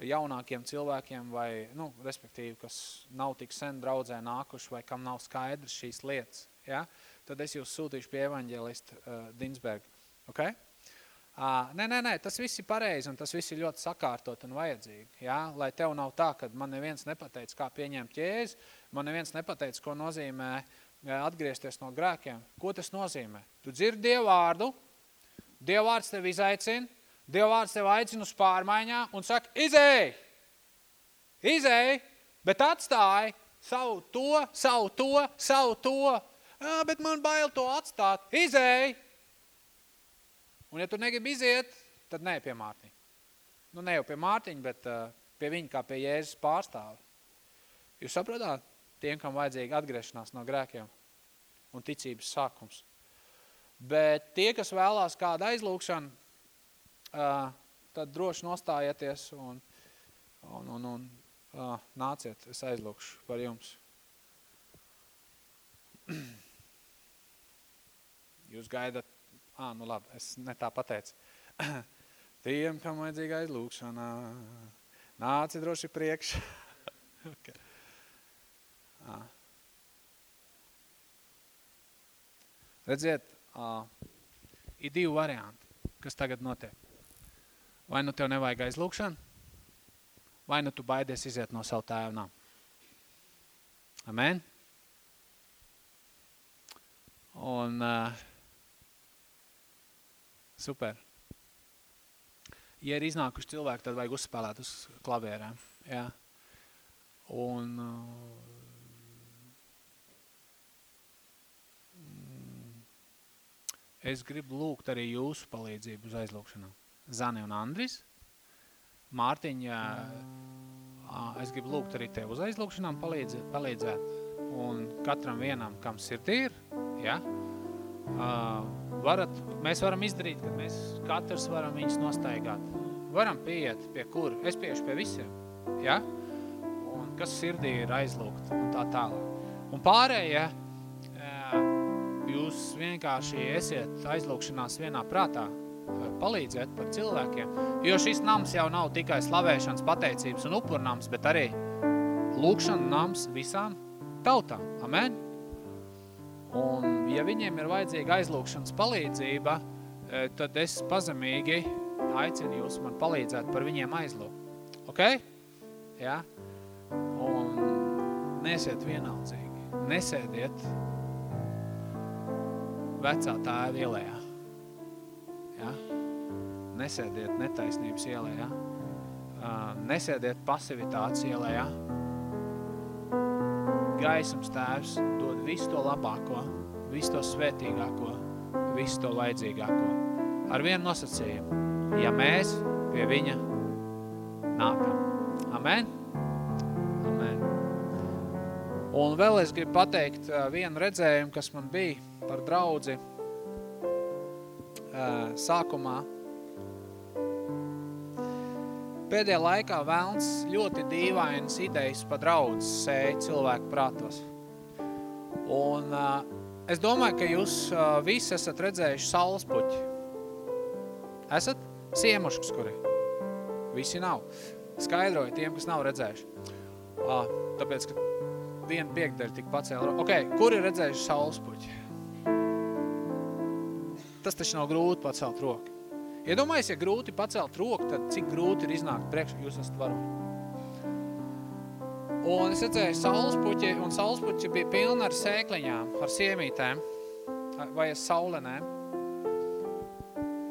jaunākiem cilvēkiem vai, nu, respektīvi, kas nav tik sen draudzē nākuši vai kam nav skaidrs šīs lietas, ja? tad es jūs sūtīšu pie evaņģēlista uh, Dinsberga. Okay? Uh, nē, nē, nē, tas viss ir pareizi un tas viss ir ļoti sakārtot un vajadzīgi. Ja? Lai tev nav tā, ka man neviens nepateica, kā pieņemt ķēzi, man neviens nepateica, ko nozīmē atgriezties no grēkiem. Ko tas nozīmē? Tu dzirdi Dievu vārdu, Dievu vārds tev izaicina, Dievu vārds tev aicina uz pārmaiņām un saka, izēj, izēj, bet atstāj savu to, savu to, savu to, Jā, bet man bail to atstāt, izēj, Un ja tu negribi iziet, tad nē pie Mārtiņa. Nu, ne jau pie Mārtiņa, bet uh, pie viņa kā pie Jēzus pārstāvi. Jūs saprotāt? Tiem, kam vajadzīga atgriešanās no grēkiem un ticības sākums. Bet tie, kas vēlās kādu aizlūkšanu, tad droši nostājieties un, un, un, un nāciet, es aizlūkšu par jums. [CLEARS THROAT] Jūs gaidat Ā, nu labi, es ne tā pateicu. [CLEARS THROAT] Tiem, kam vajadzīga aizlūkšanā, nāci droši priekš. [LAUGHS] okay. Ā. Redziet, uh, ir divi varianti, kas tagad notiek. Vai nu tev nevajag aizlūkšanu, vai nu tu baidies iziet no savu tēvu nav. Amen? Un uh, Super. Ja ir iznākuši cilvēki, tad vajag uzspēlēt uz klavierēm. Jā. Un uh, es gribu lūgt arī jūsu palīdzību uz aizlūkšanām. Zani un Andris. Mārtiņa, es gribu lūgt arī tev uz aizlūkšanām palīdzēt. palīdzēt. Un katram vienam, kam sirdī ir, ja, varat, mēs varam izdarīt, ka mēs katrs varam viņus nostaigāt. Varam pieiet pie kur? Es piešu pie visiem. Ja? Un kas sirdī ir aizlūgt un tā tālāk. Un pārējie, jūs vienkārši esiet aizlūkšanās vienā prātā, palīdziet par cilvēkiem, jo šis nams jau nav tikai slavēšanas, pateicības un upurnams, bet arī lūkšana nams visām tautām. Amen? Un, ja viņiem ir vajadzīga aizlūkšanas palīdzība, e, tad es pazemīgi aicinu jūs man palīdzēt par viņiem aizlūgt. Ok? Ja? Un nesiet vienaldzīgi. Nesēdiet vecā tēva ielējā. Ja? Nesēdiet netaisnības ielējā. Nesēdiet pasivitātes ielējā. Gaisums tēvs visu to labāko, visu to svētīgāko, visu to vajadzīgāko. Ar vienu nosacījumu, ja mēs pie viņa nākam. Amen? Amen. Un vēl es gribu pateikt vienu redzējumu, kas man bija par draudzi sākumā. Pēdējā laikā vēlns ļoti dīvainas idejas pa draudz sēja cilvēku prātos. Un uh, es domāju, ka jūs uh, visi esat redzējuši saulespuķi. Esat? Siemuškas, kuri? Visi nav. Skaidroju tiem, kas nav redzējuši. Uh, tāpēc, ka viena piekdaļa tik pacēla. Ok, kur ir redzējuši saulespuķi? Tas taču nav grūti pacelt roku. Iedomājies, ja grūti pacelt roku, tad cik grūti ir iznākt priekš, jūs esat varoņi. Un es redzēju saulespuķi, un saulespuķi bija pilni ar sēkliņām, ar siemītēm vai ar saulenēm.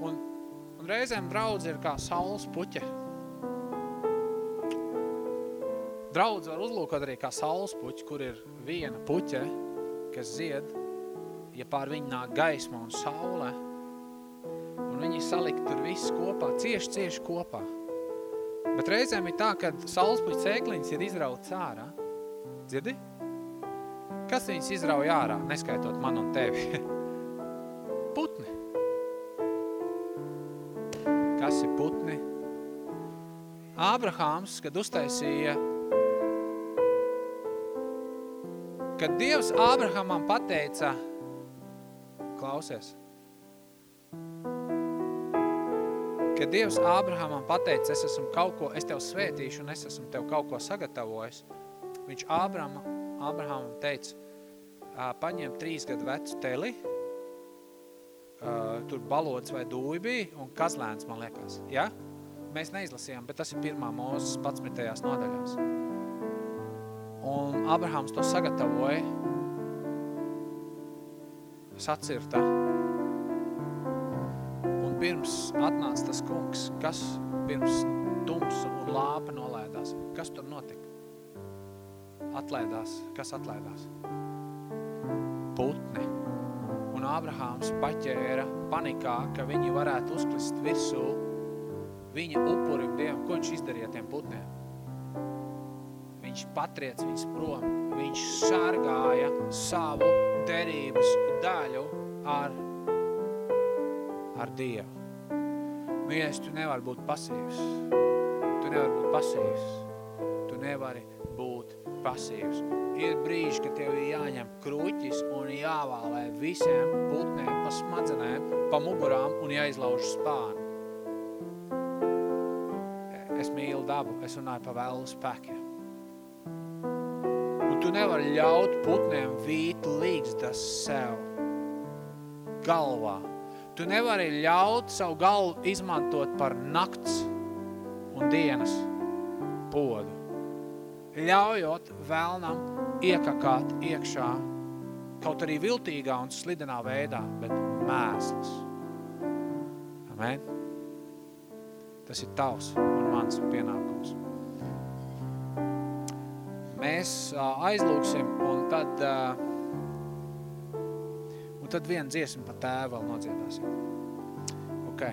Un, un reizēm draudz ir kā saulespuķe. Draudz var uzlūkot arī kā saulespuķi, kur ir viena puķe, kas zied, ja pār viņu nāk gaisma un saule. Un viņi salika tur viss kopā, cieši, cieši kopā. Bet reizēm ir tā, ka saulespuļu cēkliņas ir izrauts ārā. Dzirdi? Kas viņas izrauja ārā, neskaitot man un tevi? [LAUGHS] putni. Kas ir putni? Ābrahāms, kad uztaisīja, kad Dievs Ābrahamam pateica, klausies, kad Dievs Ābrahamam pateica, es esmu kaut ko, es tev svētīšu un es esmu tev kaut ko sagatavojis, viņš Ābrama, Ābrahamam teica, paņem trīs gadu vecu teli, tur balods vai dūji bija un kazlēns, man liekas, ja? Mēs neizlasījām, bet tas ir pirmā mūzes 11. nodaļās. Un Abrahams to sagatavoja, sacirta. Pirms atnāca tas kungs, kas pirms tumsu un lāpa nolēdās. Kas tur notika? Atlēdās. Kas atlēdās? Putni. Un Abrahāms paķēra panikā, ka viņi varētu uzklist virsū viņa upurim Dievam. Ko viņš izdarīja tiem putniem? Viņš patriec viņus prom. Viņš sargāja savu derības daļu ar, ar Dievu. Mīļais, tu nevari būt pasīvs. Tu nevari būt pasīvs. Tu nevari būt pasīvs. Ir brīži, kad tev ir jāņem kruķis un jāvālē visiem putniem pa smadzenēm, pa mugurām un jāizlauž spāni. Es mīlu dabu, es runāju pa vēlu spēkiem. Un tu nevari ļaut putniem vīt līgzdas sev galvā. Tu nevari ļaut savu galvu izmantot par nakts un dienas podu. Ļaujot vēlnam iekakāt iekšā kaut arī viltīgā un slidenā veidā, bet mēsls. Amen. Tas ir tavs un mans pienākums. Mēs aizlūksim un tad, uh, un tad vienu dziesmu pa tēvu vēl nodziedāsim. Ok.